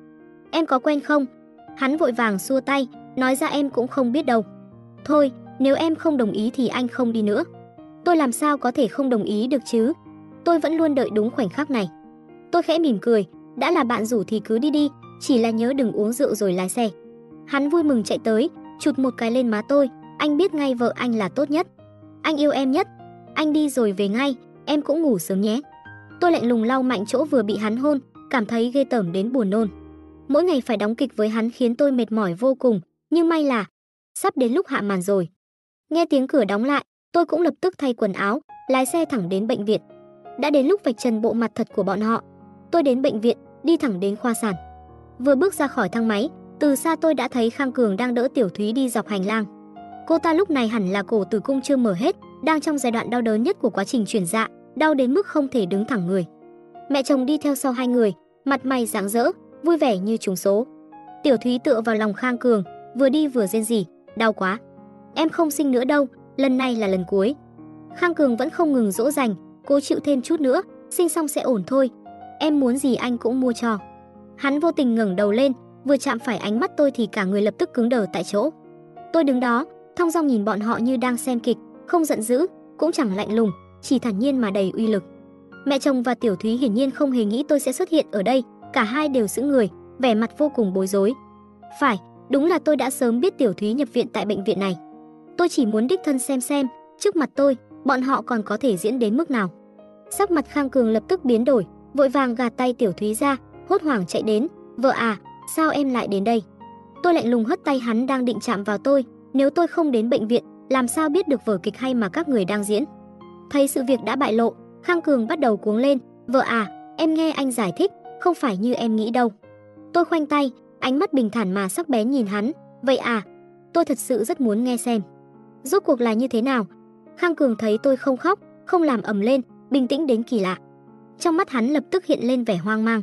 Em có quen không? Hắn vội vàng xua tay, nói ra em cũng không biết đâu. Thôi, nếu em không đồng ý thì anh không đi nữa. Tôi làm sao có thể không đồng ý được chứ? Tôi vẫn luôn đợi đúng khoảnh khắc này. Tôi khẽ mỉm cười, đã là bạn rủ thì cứ đi đi, chỉ là nhớ đừng uống rượu rồi lái xe. Hắn vui mừng chạy tới, chụt một cái lên má tôi, anh biết ngay vợ anh là tốt nhất. Anh yêu em nhất. Anh đi rồi về ngay, em cũng ngủ sớm nhé. Tôi lạnh lùng lau mạnh chỗ vừa bị hắn hôn, cảm thấy ghê tởm đến buồn nôn. Mỗi ngày phải đóng kịch với hắn khiến tôi mệt mỏi vô cùng, nhưng may là sắp đến lúc hạ màn rồi. Nghe tiếng cửa đóng lại, tôi cũng lập tức thay quần áo, lái xe thẳng đến bệnh viện. Đã đến lúc vạch trần bộ mặt thật của bọn họ. Tôi đến bệnh viện, đi thẳng đến khoa sản. Vừa bước ra khỏi thang máy, từ xa tôi đã thấy Khang Cường đang đỡ Tiểu Thúy đi dọc hành lang. Cô ta lúc này hẳn là cổ tử cung chưa mở hết, đang trong giai đoạn đau đớn nhất của quá trình chuyển dạ, đau đến mức không thể đứng thẳng người. Mẹ chồng đi theo sau hai người, mặt mày rạng rỡ, vui vẻ như trùng số. Tiểu Thúy tựa vào lòng Khang Cường, vừa đi vừa rên rỉ, đau quá. Em không sinh nữa đâu, lần này là lần cuối. Khang Cường vẫn không ngừng dỗ dành, cố chịu thêm chút nữa, sinh xong sẽ ổn thôi. Em muốn gì anh cũng mua cho. Hắn vô tình ngẩng đầu lên, vừa chạm phải ánh mắt tôi thì cả người lập tức cứng đờ tại chỗ. Tôi đứng đó, thong dong nhìn bọn họ như đang xem kịch, không giận dữ, cũng chẳng lạnh lùng, chỉ thản nhiên mà đầy uy lực. Mẹ chồng và Tiểu Thúy hiển nhiên không hề nghĩ tôi sẽ xuất hiện ở đây, cả hai đều sững người, vẻ mặt vô cùng bối rối. Phải, đúng là tôi đã sớm biết Tiểu Thúy nhập viện tại bệnh viện này. Tôi chỉ muốn đích thân xem xem, trước mặt tôi, bọn họ còn có thể diễn đến mức nào. Sắc mặt Khang Cường lập tức biến đổi, vội vàng gạt tay Tiểu Thúy ra, hốt hoảng chạy đến, "Vợ à, sao em lại đến đây?" Tôi lạnh lùng hất tay hắn đang định chạm vào tôi, nếu tôi không đến bệnh viện, làm sao biết được vở kịch hay mà các người đang diễn. Thấy sự việc đã bại lộ, Khang Cường bắt đầu cuống lên, "Vợ à, em nghe anh giải thích, không phải như em nghĩ đâu." Tôi khoanh tay, ánh mắt bình thản mà sắc bén nhìn hắn, "Vậy à, tôi thật sự rất muốn nghe xem." Rốt cuộc là như thế nào? Khang Cường thấy tôi không khóc, không làm ầm lên, bình tĩnh đến kỳ lạ. Trong mắt hắn lập tức hiện lên vẻ hoang mang.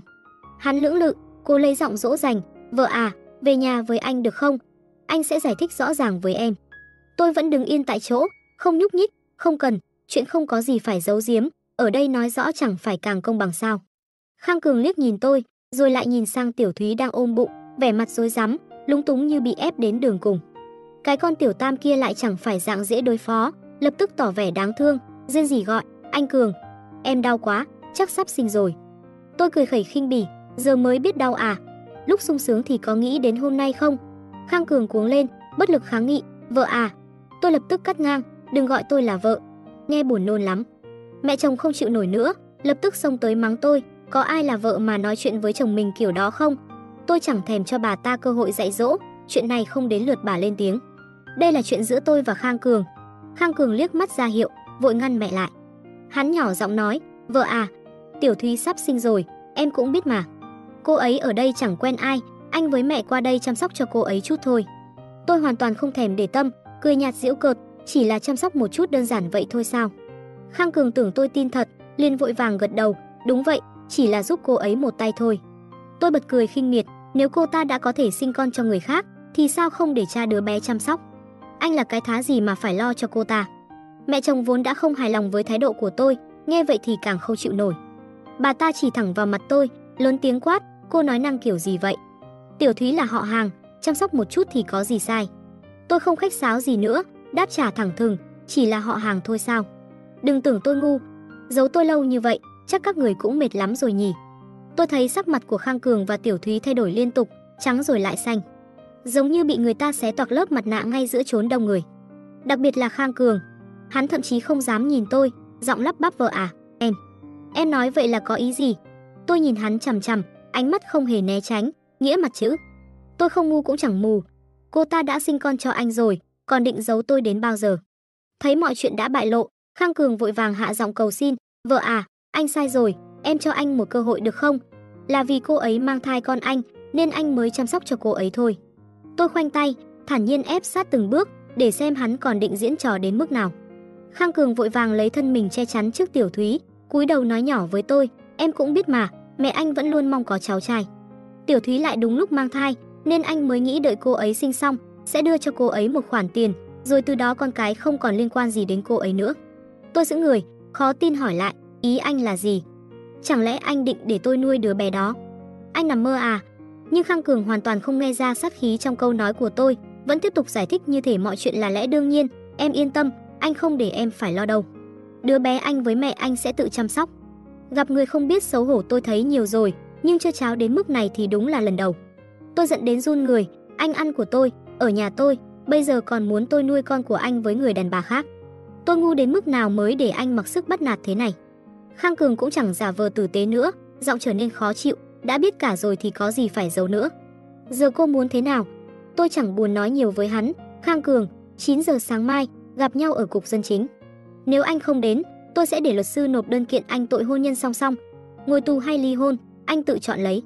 Hắn lưỡng lự, cô lấy giọng dỗ dành, "Vợ à, về nhà với anh được không? Anh sẽ giải thích rõ ràng với em." Tôi vẫn đứng yên tại chỗ, không nhúc nhích, không cần, chuyện không có gì phải giấu giếm, ở đây nói rõ chẳng phải càng công bằng sao. Khang Cường liếc nhìn tôi, rồi lại nhìn sang Tiểu Thúy đang ôm bụng, vẻ mặt rối rắm, lúng túng như bị ép đến đường cùng. Cái con tiểu tam kia lại chẳng phải dạng dễ đối phó, lập tức tỏ vẻ đáng thương, rên rỉ gọi, "Anh Cường, em đau quá, chắc sắp sinh rồi." Tôi cười khẩy khinh bỉ, giờ mới biết đau à? Lúc sung sướng thì có nghĩ đến hôm nay không? Khang Cường cuống lên, bất lực kháng nghị, "Vợ à?" Tôi lập tức cắt ngang, "Đừng gọi tôi là vợ." Nghe buồn nôn lắm. Mẹ chồng không chịu nổi nữa, lập tức xông tới mắng tôi, "Có ai là vợ mà nói chuyện với chồng mình kiểu đó không?" Tôi chẳng thèm cho bà ta cơ hội dạy dỗ, chuyện này không đến lượt bà lên tiếng. Đây là chuyện giữa tôi và Khang Cường. Khang Cường liếc mắt ra hiệu, vội ngăn mẹ lại. Hắn nhỏ giọng nói, "Vợ à, Tiểu Thúy sắp sinh rồi, em cũng biết mà. Cô ấy ở đây chẳng quen ai, anh với mẹ qua đây chăm sóc cho cô ấy chút thôi." Tôi hoàn toàn không thèm để tâm, cười nhạt giễu cợt, chỉ là chăm sóc một chút đơn giản vậy thôi sao? Khang Cường tưởng tôi tin thật, liền vội vàng gật đầu, đúng vậy, chỉ là giúp cô ấy một tay thôi. Tôi bật cười khinh miệt, nếu cô ta đã có thể sinh con cho người khác, thì sao không để cha đứa bé chăm sóc? Anh là cái thá gì mà phải lo cho cô ta? Mẹ chồng vốn đã không hài lòng với thái độ của tôi, nghe vậy thì càng không chịu nổi. Bà ta chỉ thẳng vào mặt tôi, lớn tiếng quát, cô nói năng kiểu gì vậy? Tiểu Thúy là họ hàng, chăm sóc một chút thì có gì sai? Tôi không khách sáo gì nữa, đáp trả thẳng thừng, chỉ là họ hàng thôi sao? đừng tưởng tôi ngu. Giấu tôi lâu như vậy, chắc các người cũng mệt lắm rồi nhỉ. Tôi thấy sắc mặt của Khang Cường và Tiểu Thúy thay đổi liên tục, trắng rồi lại xanh. Giống như bị người ta xé toạc lớp mặt nạ ngay giữa chốn đông người. Đặc biệt là Khang Cường. Hắn thậm chí không dám nhìn tôi, giọng lắp bắp vợ à, em. Em nói vậy là có ý gì? Tôi nhìn hắn chằm chằm, ánh mắt không hề né tránh, nghĩa mặt chữ. Tôi không ngu cũng chẳng mù. Cô ta đã sinh con cho anh rồi, còn định giấu tôi đến bao giờ? Thấy mọi chuyện đã bại lộ, Khang Cường vội vàng hạ giọng cầu xin, "Vợ à, anh sai rồi, em cho anh một cơ hội được không? Là vì cô ấy mang thai con anh, nên anh mới chăm sóc cho cô ấy thôi." Tôi khoanh tay, thản nhiên ép sát từng bước, để xem hắn còn định diễn trò đến mức nào. Khang Cường vội vàng lấy thân mình che chắn trước Tiểu Thúy, cúi đầu nói nhỏ với tôi, "Em cũng biết mà, mẹ anh vẫn luôn mong có cháu trai." Tiểu Thúy lại đúng lúc mang thai, nên anh mới nghĩ đợi cô ấy sinh xong sẽ đưa cho cô ấy một khoản tiền, rồi từ đó con cái không còn liên quan gì đến cô ấy nữa. Tôi giữ người, khó tin hỏi lại, ý anh là gì? Chẳng lẽ anh định để tôi nuôi đứa bé đó? Anh nằm mơ à? Nhưng Khang Cường hoàn toàn không nghe ra sát khí trong câu nói của tôi, vẫn tiếp tục giải thích như thể mọi chuyện là lẽ đương nhiên, em yên tâm, anh không để em phải lo đâu. Đứa bé anh với mẹ anh sẽ tự chăm sóc. Gặp người không biết xấu hổ tôi thấy nhiều rồi, nhưng chưa cháo đến mức này thì đúng là lần đầu. Tôi giận đến run người, anh ăn của tôi, ở nhà tôi, bây giờ còn muốn tôi nuôi con của anh với người đàn bà khác. Tôi ngu đến mức nào mới để anh mặc sức bắt nạt thế này. Khang Cường cũng chẳng giả vờ tử tế nữa, giọng trở nên khó chịu, đã biết cả rồi thì có gì phải giấu nữa. Giờ cô muốn thế nào? Tôi chẳng buồn nói nhiều với hắn, Khang Cường, 9 giờ sáng mai, gặp nhau ở cục dân chính. Nếu anh không đến, tôi sẽ để luật sư nộp đơn kiện anh tội hôn nhân song song. Ngồi tù hay ly hôn, anh tự chọn lấy.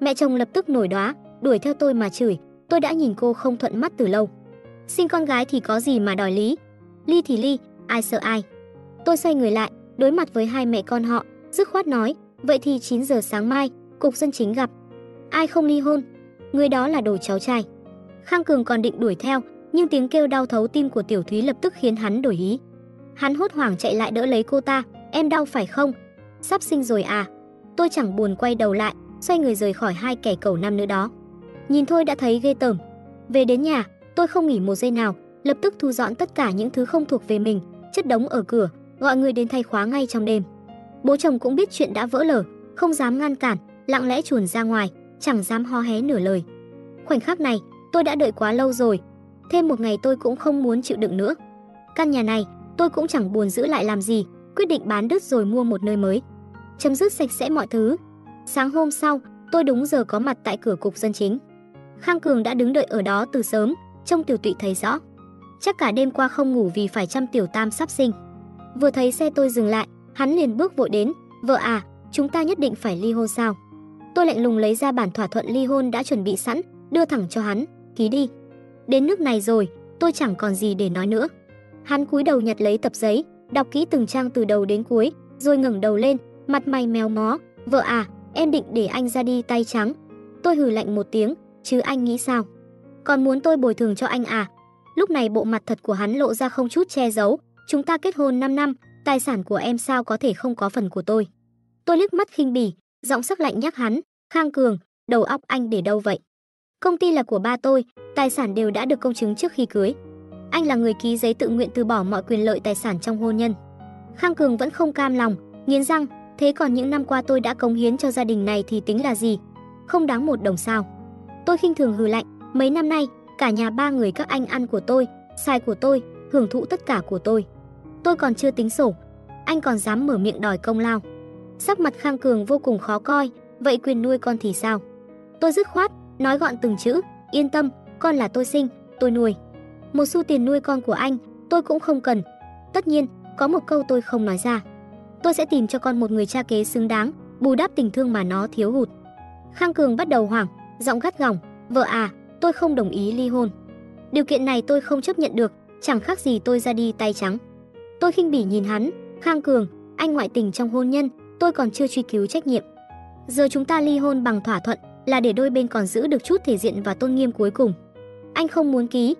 Mẹ chồng lập tức nổi đóa, đuổi theo tôi mà chửi, tôi đã nhìn cô không thuận mắt từ lâu. Sinh con gái thì có gì mà đòi lý, ly thì ly, ai sợ ai. Tôi xoay người lại, đối mặt với hai mẹ con họ, dứt khoát nói, vậy thì 9 giờ sáng mai, cục dân chính gặp. Ai không ly hôn? Người đó là đồ cháu trai. Khang Cường còn định đuổi theo, nhưng tiếng kêu đau thấu tim của Tiểu Thúy lập tức khiến hắn đổi ý. Hắn hốt hoảng chạy lại đỡ lấy cô ta, "Em đau phải không? Sắp sinh rồi à?" Tôi chẳng buồn quay đầu lại, xoay người rời khỏi hai kẻ cầu nam nữa đó. Nhìn thôi đã thấy ghê tởm. Về đến nhà, tôi không nghỉ một giây nào, lập tức thu dọn tất cả những thứ không thuộc về mình, chất đống ở cửa, gọi người đến thay khóa ngay trong đêm. Bố chồng cũng biết chuyện đã vỡ lở, không dám ngăn cản, lặng lẽ chuồn ra ngoài, chẳng dám ho hé nửa lời. Khoảnh khắc này, tôi đã đợi quá lâu rồi, thêm một ngày tôi cũng không muốn chịu đựng nữa. Căn nhà này, tôi cũng chẳng buồn giữ lại làm gì, quyết định bán đứt rồi mua một nơi mới. Chấm dứt sạch sẽ mọi thứ. Sáng hôm sau, tôi đúng giờ có mặt tại cửa cục dân chính. Khang Cường đã đứng đợi ở đó từ sớm, trông tiểu tụy thấy rõ. Chắc cả đêm qua không ngủ vì phải chăm tiểu tam sắp sinh. Vừa thấy xe tôi dừng lại, hắn liền bước vội đến, "Vợ à, chúng ta nhất định phải ly hôn sao?" Tôi lạnh lùng lấy ra bản thỏa thuận ly hôn đã chuẩn bị sẵn, đưa thẳng cho hắn, "Ký đi." Đến nước này rồi, tôi chẳng còn gì để nói nữa. Hắn cúi đầu nhặt lấy tập giấy, đọc kỹ từng trang từ đầu đến cuối, rồi ngẩng đầu lên, mặt mày mèo mó, "Vợ à, em định để anh ra đi tay trắng." Tôi hừ lạnh một tiếng, "Chứ anh nghĩ sao? Còn muốn tôi bồi thường cho anh à?" Lúc này bộ mặt thật của hắn lộ ra không chút che giấu, chúng ta kết hôn 5 năm, tài sản của em sao có thể không có phần của tôi. Tôi liếc mắt khinh bỉ, giọng sắc lạnh nhắc hắn, Khang Cường, đầu óc anh để đâu vậy? Công ty là của ba tôi, tài sản đều đã được công chứng trước khi cưới. Anh là người ký giấy tự nguyện từ bỏ mọi quyền lợi tài sản trong hôn nhân. Khang Cường vẫn không cam lòng, nghiến răng, thế còn những năm qua tôi đã cống hiến cho gia đình này thì tính là gì? Không đáng một đồng sao. Tôi khinh thường hừ lạnh, mấy năm nay, cả nhà ba người các anh ăn của tôi, xài của tôi, hưởng thụ tất cả của tôi. Tôi còn chưa tính sổ, anh còn dám mở miệng đòi công lao. Sắc mặt Khang Cường vô cùng khó coi, vậy quyền nuôi con thì sao? Tôi dứt khoát, nói gọn từng chữ, yên tâm, con là tôi sinh, tôi nuôi. Một xu tiền nuôi con của anh, tôi cũng không cần. Tất nhiên, có một câu tôi không nói ra. Tôi sẽ tìm cho con một người cha kế xứng đáng, bù đắp tình thương mà nó thiếu hụt. Khang Cường bắt đầu hoảng, giọng gắt gỏng, "Vợ à, tôi không đồng ý ly hôn. Điều kiện này tôi không chấp nhận được, chẳng khác gì tôi ra đi tay trắng." Tôi khinh bỉ nhìn hắn, Khang Cường, anh ngoại tình trong hôn nhân, tôi còn chưa truy cứu trách nhiệm. Giờ chúng ta ly hôn bằng thỏa thuận là để đôi bên còn giữ được chút thể diện và tôn nghiêm cuối cùng. Anh không muốn ký,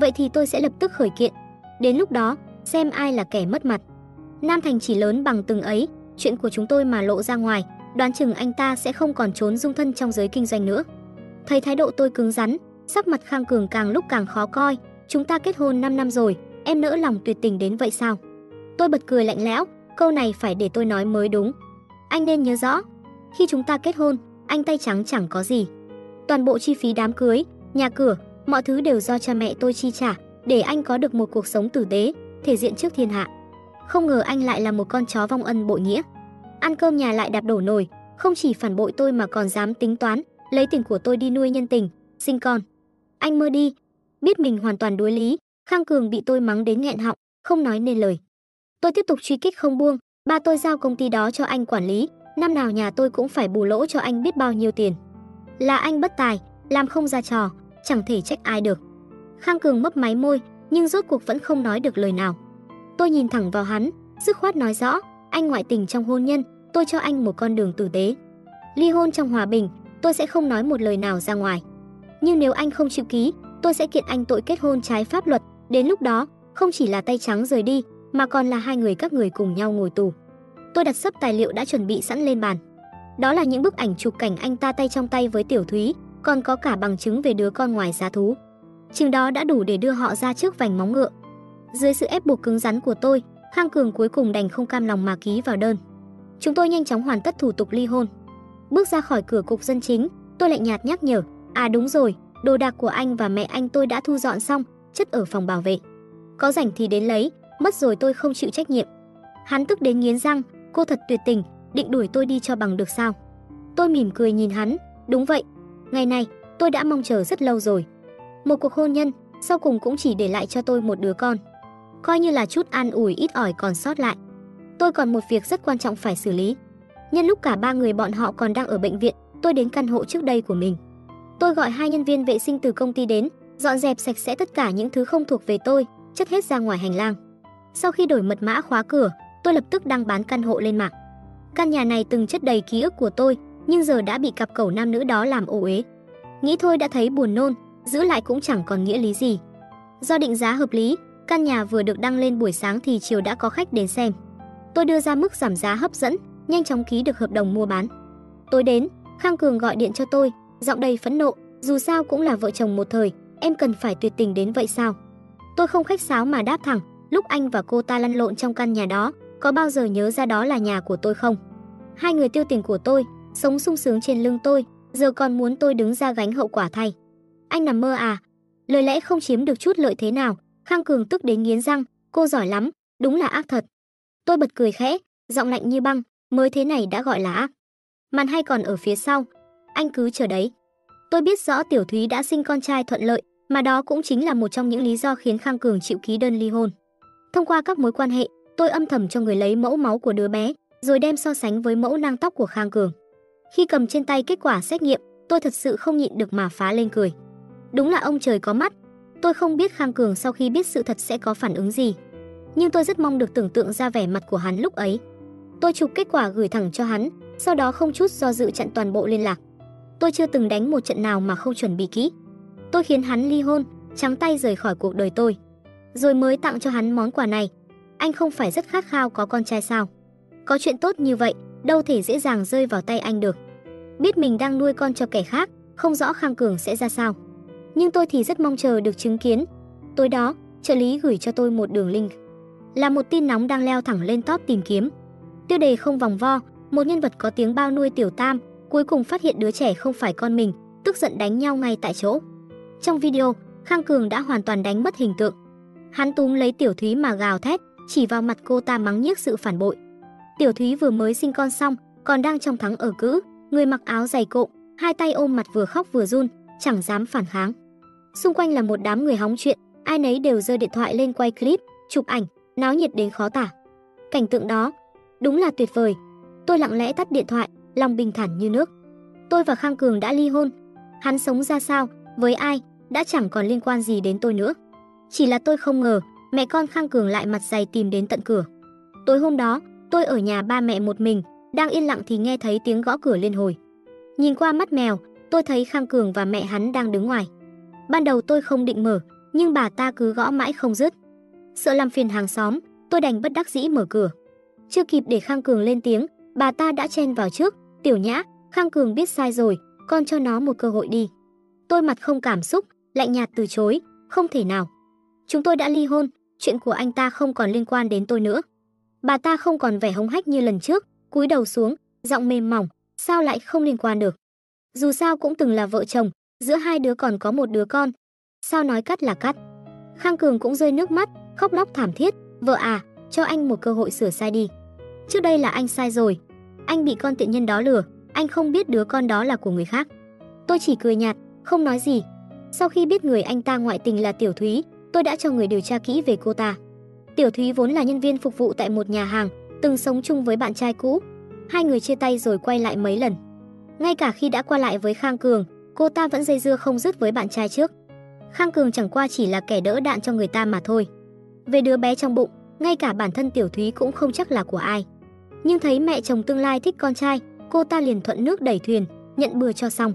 vậy thì tôi sẽ lập tức khởi kiện. Đến lúc đó, xem ai là kẻ mất mặt. Nam Thành chỉ lớn bằng từng ấy, chuyện của chúng tôi mà lộ ra ngoài, đoán chừng anh ta sẽ không còn trốn dung thân trong giới kinh doanh nữa. Thấy thái độ tôi cứng rắn, sắc mặt Khang Cường càng lúc càng khó coi, chúng ta kết hôn 5 năm rồi, em nỡ lòng tuyệt tình đến vậy sao? Tôi bật cười lạnh lẽo, câu này phải để tôi nói mới đúng. Anh nên nhớ rõ, khi chúng ta kết hôn, anh tay trắng chẳng có gì. Toàn bộ chi phí đám cưới, nhà cửa, mọi thứ đều do cha mẹ tôi chi trả, để anh có được một cuộc sống tử tế, thể diện trước thiên hạ. Không ngờ anh lại là một con chó vong ân bội nghĩa. Ăn cơm nhà lại đạp đổ nồi, không chỉ phản bội tôi mà còn dám tính toán, lấy tiền của tôi đi nuôi nhân tình, sinh con. Anh mơ đi, biết mình hoàn toàn đối lý, Khang Cường bị tôi mắng đến nghẹn họng, không nói nên lời. Tôi tiếp tục truy kích không buông, ba tôi giao công ty đó cho anh quản lý, năm nào nhà tôi cũng phải bù lỗ cho anh biết bao nhiêu tiền. Là anh bất tài, làm không ra trò, chẳng thể trách ai được. Khang Cường mấp máy môi, nhưng rốt cuộc vẫn không nói được lời nào. Tôi nhìn thẳng vào hắn, dứt khoát nói rõ, anh ngoại tình trong hôn nhân, tôi cho anh một con đường tử tế. Ly hôn trong hòa bình, tôi sẽ không nói một lời nào ra ngoài. Nhưng nếu anh không chịu ký, tôi sẽ kiện anh tội kết hôn trái pháp luật, đến lúc đó, không chỉ là tay trắng rời đi, mà còn là hai người các người cùng nhau ngồi tù. Tôi đặt sấp tài liệu đã chuẩn bị sẵn lên bàn. Đó là những bức ảnh chụp cảnh anh ta tay trong tay với Tiểu Thúy, còn có cả bằng chứng về đứa con ngoài giá thú. Chừng đó đã đủ để đưa họ ra trước vành móng ngựa. Dưới sự ép buộc cứng rắn của tôi, Khang Cường cuối cùng đành không cam lòng mà ký vào đơn. Chúng tôi nhanh chóng hoàn tất thủ tục ly hôn. Bước ra khỏi cửa cục dân chính, tôi lại nhạt nhắc nhở, "À đúng rồi, đồ đạc của anh và mẹ anh tôi đã thu dọn xong, chất ở phòng bảo vệ. Có rảnh thì đến lấy, mất rồi tôi không chịu trách nhiệm." Hắn tức đến nghiến răng, "Cô thật tuyệt tình, định đuổi tôi đi cho bằng được sao?" Tôi mỉm cười nhìn hắn, "Đúng vậy, ngày này tôi đã mong chờ rất lâu rồi." Một cuộc hôn nhân, sau cùng cũng chỉ để lại cho tôi một đứa con. Coi như là chút an ủi ít ỏi còn sót lại. Tôi còn một việc rất quan trọng phải xử lý. Nhân lúc cả ba người bọn họ còn đang ở bệnh viện, tôi đến căn hộ trước đây của mình. Tôi gọi hai nhân viên vệ sinh từ công ty đến, dọn dẹp sạch sẽ tất cả những thứ không thuộc về tôi, chất hết ra ngoài hành lang. Sau khi đổi mật mã khóa cửa, tôi lập tức đăng bán căn hộ lên mạng. Căn nhà này từng chất đầy ký ức của tôi, nhưng giờ đã bị cặp cẩu nam nữ đó làm ô uế. Nghĩ thôi đã thấy buồn nôn, giữ lại cũng chẳng còn nghĩa lý gì. Do định giá hợp lý, căn nhà vừa được đăng lên buổi sáng thì chiều đã có khách đến xem. Tôi đưa ra mức giảm giá hấp dẫn, nhanh chóng ký được hợp đồng mua bán. Tối đến, Khang Cường gọi điện cho tôi, giọng đầy phẫn nộ, dù sao cũng là vợ chồng một thời, em cần phải tuyệt tình đến vậy sao? Tôi không khách sáo mà đáp thẳng, lúc anh và cô ta lăn lộn trong căn nhà đó, có bao giờ nhớ ra đó là nhà của tôi không? Hai người tiêu tiền của tôi, sống sung sướng trên lưng tôi, giờ còn muốn tôi đứng ra gánh hậu quả thay. Anh nằm mơ à? Lời lẽ không chiếm được chút lợi thế nào, Khang Cường tức đến nghiến răng, cô giỏi lắm, đúng là ác thật. Tôi bật cười khẽ, giọng lạnh như băng, mới thế này đã gọi là ác. Màn hay còn ở phía sau, anh cứ chờ đấy. Tôi biết rõ Tiểu Thúy đã sinh con trai thuận lợi, mà đó cũng chính là một trong những lý do khiến Khang Cường chịu ký đơn ly hôn. Thông qua các mối quan hệ, tôi âm thầm cho người lấy mẫu máu của đứa bé, rồi đem so sánh với mẫu nang tóc của Khang Cường. Khi cầm trên tay kết quả xét nghiệm, tôi thật sự không nhịn được mà phá lên cười. Đúng là ông trời có mắt. Tôi không biết Khang Cường sau khi biết sự thật sẽ có phản ứng gì, nhưng tôi rất mong được tưởng tượng ra vẻ mặt của hắn lúc ấy. Tôi chụp kết quả gửi thẳng cho hắn, sau đó không chút do dự chặn toàn bộ liên lạc. Tôi chưa từng đánh một trận nào mà không chuẩn bị kỹ. Tôi khiến hắn ly hôn, trắng tay rời khỏi cuộc đời tôi. Rồi mới tặng cho hắn món quà này. Anh không phải rất khát khao có con trai sao? Có chuyện tốt như vậy, đâu thể dễ dàng rơi vào tay anh được. Biết mình đang nuôi con cho kẻ khác, không rõ Khang Cường sẽ ra sao. Nhưng tôi thì rất mong chờ được chứng kiến. Tối đó, trợ lý gửi cho tôi một đường link. Là một tin nóng đang leo thẳng lên top tìm kiếm. Tiêu đề không vòng vo, một nhân vật có tiếng bao nuôi tiểu tam, cuối cùng phát hiện đứa trẻ không phải con mình, tức giận đánh nhau ngay tại chỗ. Trong video, Khang Cường đã hoàn toàn đánh mất hình tượng. Hắn túm lấy Tiểu Thúy mà gào thét, chỉ vào mặt cô ta mắng nhiếc sự phản bội. Tiểu Thúy vừa mới sinh con xong, còn đang trong thắng ở cữ, người mặc áo dày cộm, hai tay ôm mặt vừa khóc vừa run, chẳng dám phản kháng. Xung quanh là một đám người hóng chuyện, ai nấy đều giơ điện thoại lên quay clip, chụp ảnh, náo nhiệt đến khó tả. Cảnh tượng đó, đúng là tuyệt vời. Tôi lặng lẽ tắt điện thoại, lòng bình thản như nước. Tôi và Khang Cường đã ly hôn. Hắn sống ra sao, với ai, đã chẳng còn liên quan gì đến tôi nữa. Chỉ là tôi không ngờ, mẹ con Khang Cường lại mặt dày tìm đến tận cửa. Tối hôm đó, tôi ở nhà ba mẹ một mình, đang yên lặng thì nghe thấy tiếng gõ cửa liên hồi. Nhìn qua mắt mèo, tôi thấy Khang Cường và mẹ hắn đang đứng ngoài. Ban đầu tôi không định mở, nhưng bà ta cứ gõ mãi không dứt. Sợ làm phiền hàng xóm, tôi đành bất đắc dĩ mở cửa. Chưa kịp để Khang Cường lên tiếng, bà ta đã chen vào trước, "Tiểu Nhã, Khang Cường biết sai rồi, con cho nó một cơ hội đi." Tôi mặt không cảm xúc, lạnh nhạt từ chối, "Không thể nào. Chúng tôi đã ly hôn, chuyện của anh ta không còn liên quan đến tôi nữa." Bà ta không còn vẻ hống hách như lần trước, cúi đầu xuống, giọng mềm mỏng, sao lại không liên quan được. Dù sao cũng từng là vợ chồng, giữa hai đứa còn có một đứa con. Sao nói cắt là cắt. Khang Cường cũng rơi nước mắt, khóc lóc thảm thiết, "Vợ à, cho anh một cơ hội sửa sai đi. Trước đây là anh sai rồi. Anh bị con tiện nhân đó lừa, anh không biết đứa con đó là của người khác." Tôi chỉ cười nhạt, không nói gì. Sau khi biết người anh ta ngoại tình là Tiểu Thúy, tôi đã cho người điều tra kỹ về cô ta. Tiểu Thúy vốn là nhân viên phục vụ tại một nhà hàng, từng sống chung với bạn trai cũ. Hai người chia tay rồi quay lại mấy lần. Ngay cả khi đã qua lại với Khang Cường, cô ta vẫn dây dưa không dứt với bạn trai trước. Khang Cường chẳng qua chỉ là kẻ đỡ đạn cho người ta mà thôi. Về đứa bé trong bụng, ngay cả bản thân Tiểu Thúy cũng không chắc là của ai. Nhưng thấy mẹ chồng tương lai thích con trai, cô ta liền thuận nước đẩy thuyền, nhận bừa cho xong.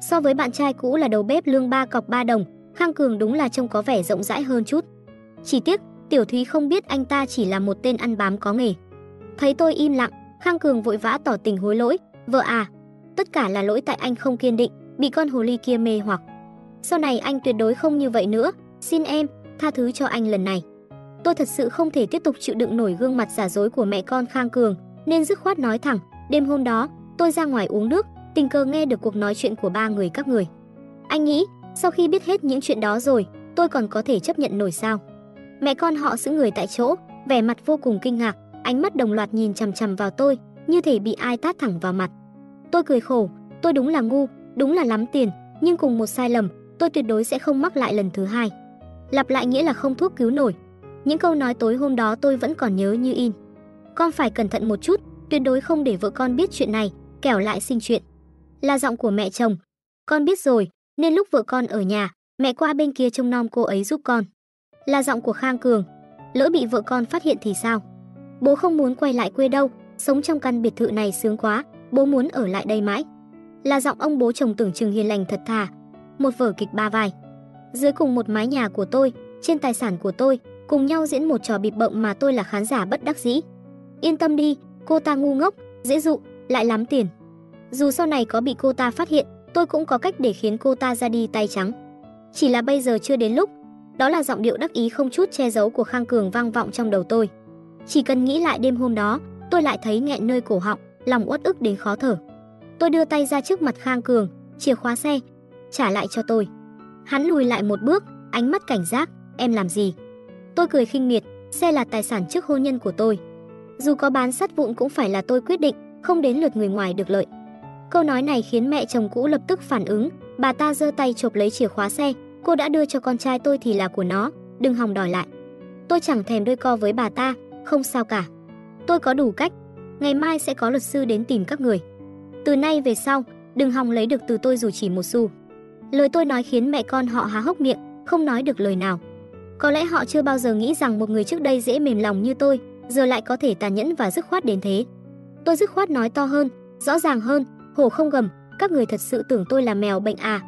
So với bạn trai cũ là đầu bếp lương ba cọc ba đồng, Khang Cường đúng là trông có vẻ rộng rãi hơn chút. Chỉ tiếc, Tiểu Thúy không biết anh ta chỉ là một tên ăn bám có nghề. Thấy tôi im lặng, Khang Cường vội vã tỏ tình hối lỗi, "Vợ à, tất cả là lỗi tại anh không kiên định, bị con hồ ly kia mê hoặc. Sau này anh tuyệt đối không như vậy nữa, xin em tha thứ cho anh lần này." Tôi thật sự không thể tiếp tục chịu đựng nổi gương mặt giả dối của mẹ con Khang Cường, nên dứt khoát nói thẳng, đêm hôm đó, tôi ra ngoài uống nước, tình cờ nghe được cuộc nói chuyện của ba người các người. Anh nghĩ, sau khi biết hết những chuyện đó rồi, tôi còn có thể chấp nhận nổi sao? Mẹ con họ giữ người tại chỗ, vẻ mặt vô cùng kinh ngạc, ánh mắt đồng loạt nhìn chằm chằm vào tôi, như thể bị ai tát thẳng vào mặt. Tôi cười khổ, tôi đúng là ngu, đúng là lắm tiền, nhưng cùng một sai lầm, tôi tuyệt đối sẽ không mắc lại lần thứ hai. Lặp lại nghĩa là không thuốc cứu nổi. Những câu nói tối hôm đó tôi vẫn còn nhớ như in. Con phải cẩn thận một chút, tuyệt đối không để vợ con biết chuyện này, kẻo lại sinh chuyện. Là giọng của mẹ chồng. Con biết rồi, nên lúc vợ con ở nhà, mẹ qua bên kia trông nom cô ấy giúp con. Là giọng của Khang Cường. Lỡ bị vợ con phát hiện thì sao? Bố không muốn quay lại quê đâu, sống trong căn biệt thự này sướng quá, bố muốn ở lại đây mãi. Là giọng ông bố chồng tưởng chừng hiền lành thật thà. Một vở kịch ba vai. Dưới cùng một mái nhà của tôi, trên tài sản của tôi, cùng nhau diễn một trò bịp bợm mà tôi là khán giả bất đắc dĩ. Yên tâm đi, cô ta ngu ngốc, dễ dụ, lại lắm tiền. Dù sau này có bị cô ta phát hiện, tôi cũng có cách để khiến cô ta ra đi tay trắng. Chỉ là bây giờ chưa đến lúc. Đó là giọng điệu đắc ý không chút che giấu của Khang Cường vang vọng trong đầu tôi. Chỉ cần nghĩ lại đêm hôm đó, tôi lại thấy nghẹn nơi cổ họng, lòng uất ức đến khó thở. Tôi đưa tay ra trước mặt Khang Cường, chìa khóa xe, trả lại cho tôi. Hắn lùi lại một bước, ánh mắt cảnh giác, em làm gì? Tôi cười khinh miệt, xe là tài sản trước hôn nhân của tôi. Dù có bán sắt vụn cũng phải là tôi quyết định, không đến lượt người ngoài được lợi. Câu nói này khiến mẹ chồng cũ lập tức phản ứng, bà ta giơ tay chộp lấy chìa khóa xe, cô đã đưa cho con trai tôi thì là của nó, đừng hòng đòi lại. Tôi chẳng thèm đôi co với bà ta, không sao cả. Tôi có đủ cách, ngày mai sẽ có luật sư đến tìm các người. Từ nay về sau, đừng hòng lấy được từ tôi dù chỉ một xu. Lời tôi nói khiến mẹ con họ há hốc miệng, không nói được lời nào. Có lẽ họ chưa bao giờ nghĩ rằng một người trước đây dễ mềm lòng như tôi, giờ lại có thể tàn nhẫn và dứt khoát đến thế. Tôi dứt khoát nói to hơn, rõ ràng hơn, hổ không gầm, các người thật sự tưởng tôi là mèo bệnh à?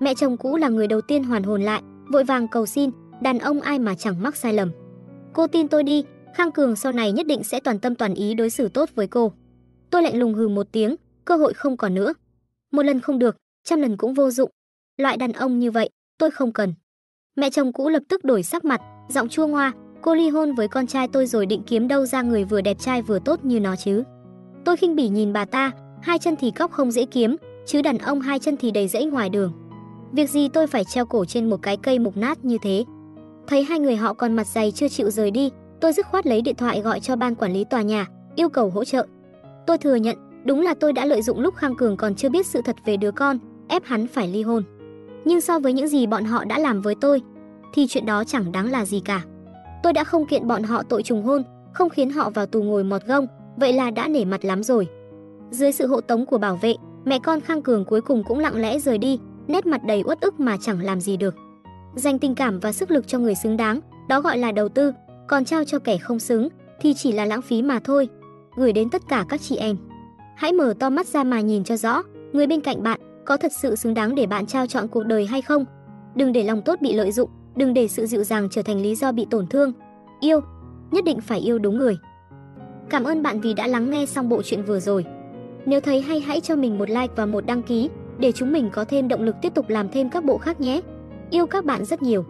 Mẹ chồng cũ là người đầu tiên hoàn hồn lại, vội vàng cầu xin, đàn ông ai mà chẳng mắc sai lầm. Cô tin tôi đi, Khang Cường sau này nhất định sẽ toàn tâm toàn ý đối xử tốt với cô. Tôi lạnh lùng hừ một tiếng, cơ hội không còn nữa. Một lần không được, trăm lần cũng vô dụng. Loại đàn ông như vậy, tôi không cần. Mẹ chồng cũ lập tức đổi sắc mặt, giọng chua ngoa, cô ly hôn với con trai tôi rồi định kiếm đâu ra người vừa đẹp trai vừa tốt như nó chứ. Tôi khinh bỉ nhìn bà ta, hai chân thì cóc không dễ kiếm, chứ đàn ông hai chân thì đầy rẫy ngoài đường. Việc gì tôi phải treo cổ trên một cái cây mục nát như thế? Thấy hai người họ còn mặt dày chưa chịu rời đi, tôi dứt khoát lấy điện thoại gọi cho ban quản lý tòa nhà, yêu cầu hỗ trợ. Tôi thừa nhận, đúng là tôi đã lợi dụng lúc Khang Cường còn chưa biết sự thật về đứa con, ép hắn phải ly hôn. Nhưng so với những gì bọn họ đã làm với tôi, thì chuyện đó chẳng đáng là gì cả. Tôi đã không kiện bọn họ tội trùng hôn, không khiến họ vào tù ngồi mọt gông, vậy là đã nể mặt lắm rồi. Dưới sự hộ tống của bảo vệ, mẹ con Khang Cường cuối cùng cũng lặng lẽ rời đi, nét mặt đầy uất ức mà chẳng làm gì được. Dành tình cảm và sức lực cho người xứng đáng, đó gọi là đầu tư, còn trao cho kẻ không xứng thì chỉ là lãng phí mà thôi. Gửi đến tất cả các chị em. Hãy mở to mắt ra mà nhìn cho rõ, người bên cạnh bạn có thật sự xứng đáng để bạn trao chọn cuộc đời hay không. Đừng để lòng tốt bị lợi dụng, đừng để sự dịu dàng trở thành lý do bị tổn thương. Yêu, nhất định phải yêu đúng người. Cảm ơn bạn vì đã lắng nghe xong bộ truyện vừa rồi. Nếu thấy hay hãy cho mình một like và một đăng ký để chúng mình có thêm động lực tiếp tục làm thêm các bộ khác nhé. Yêu các bạn rất nhiều.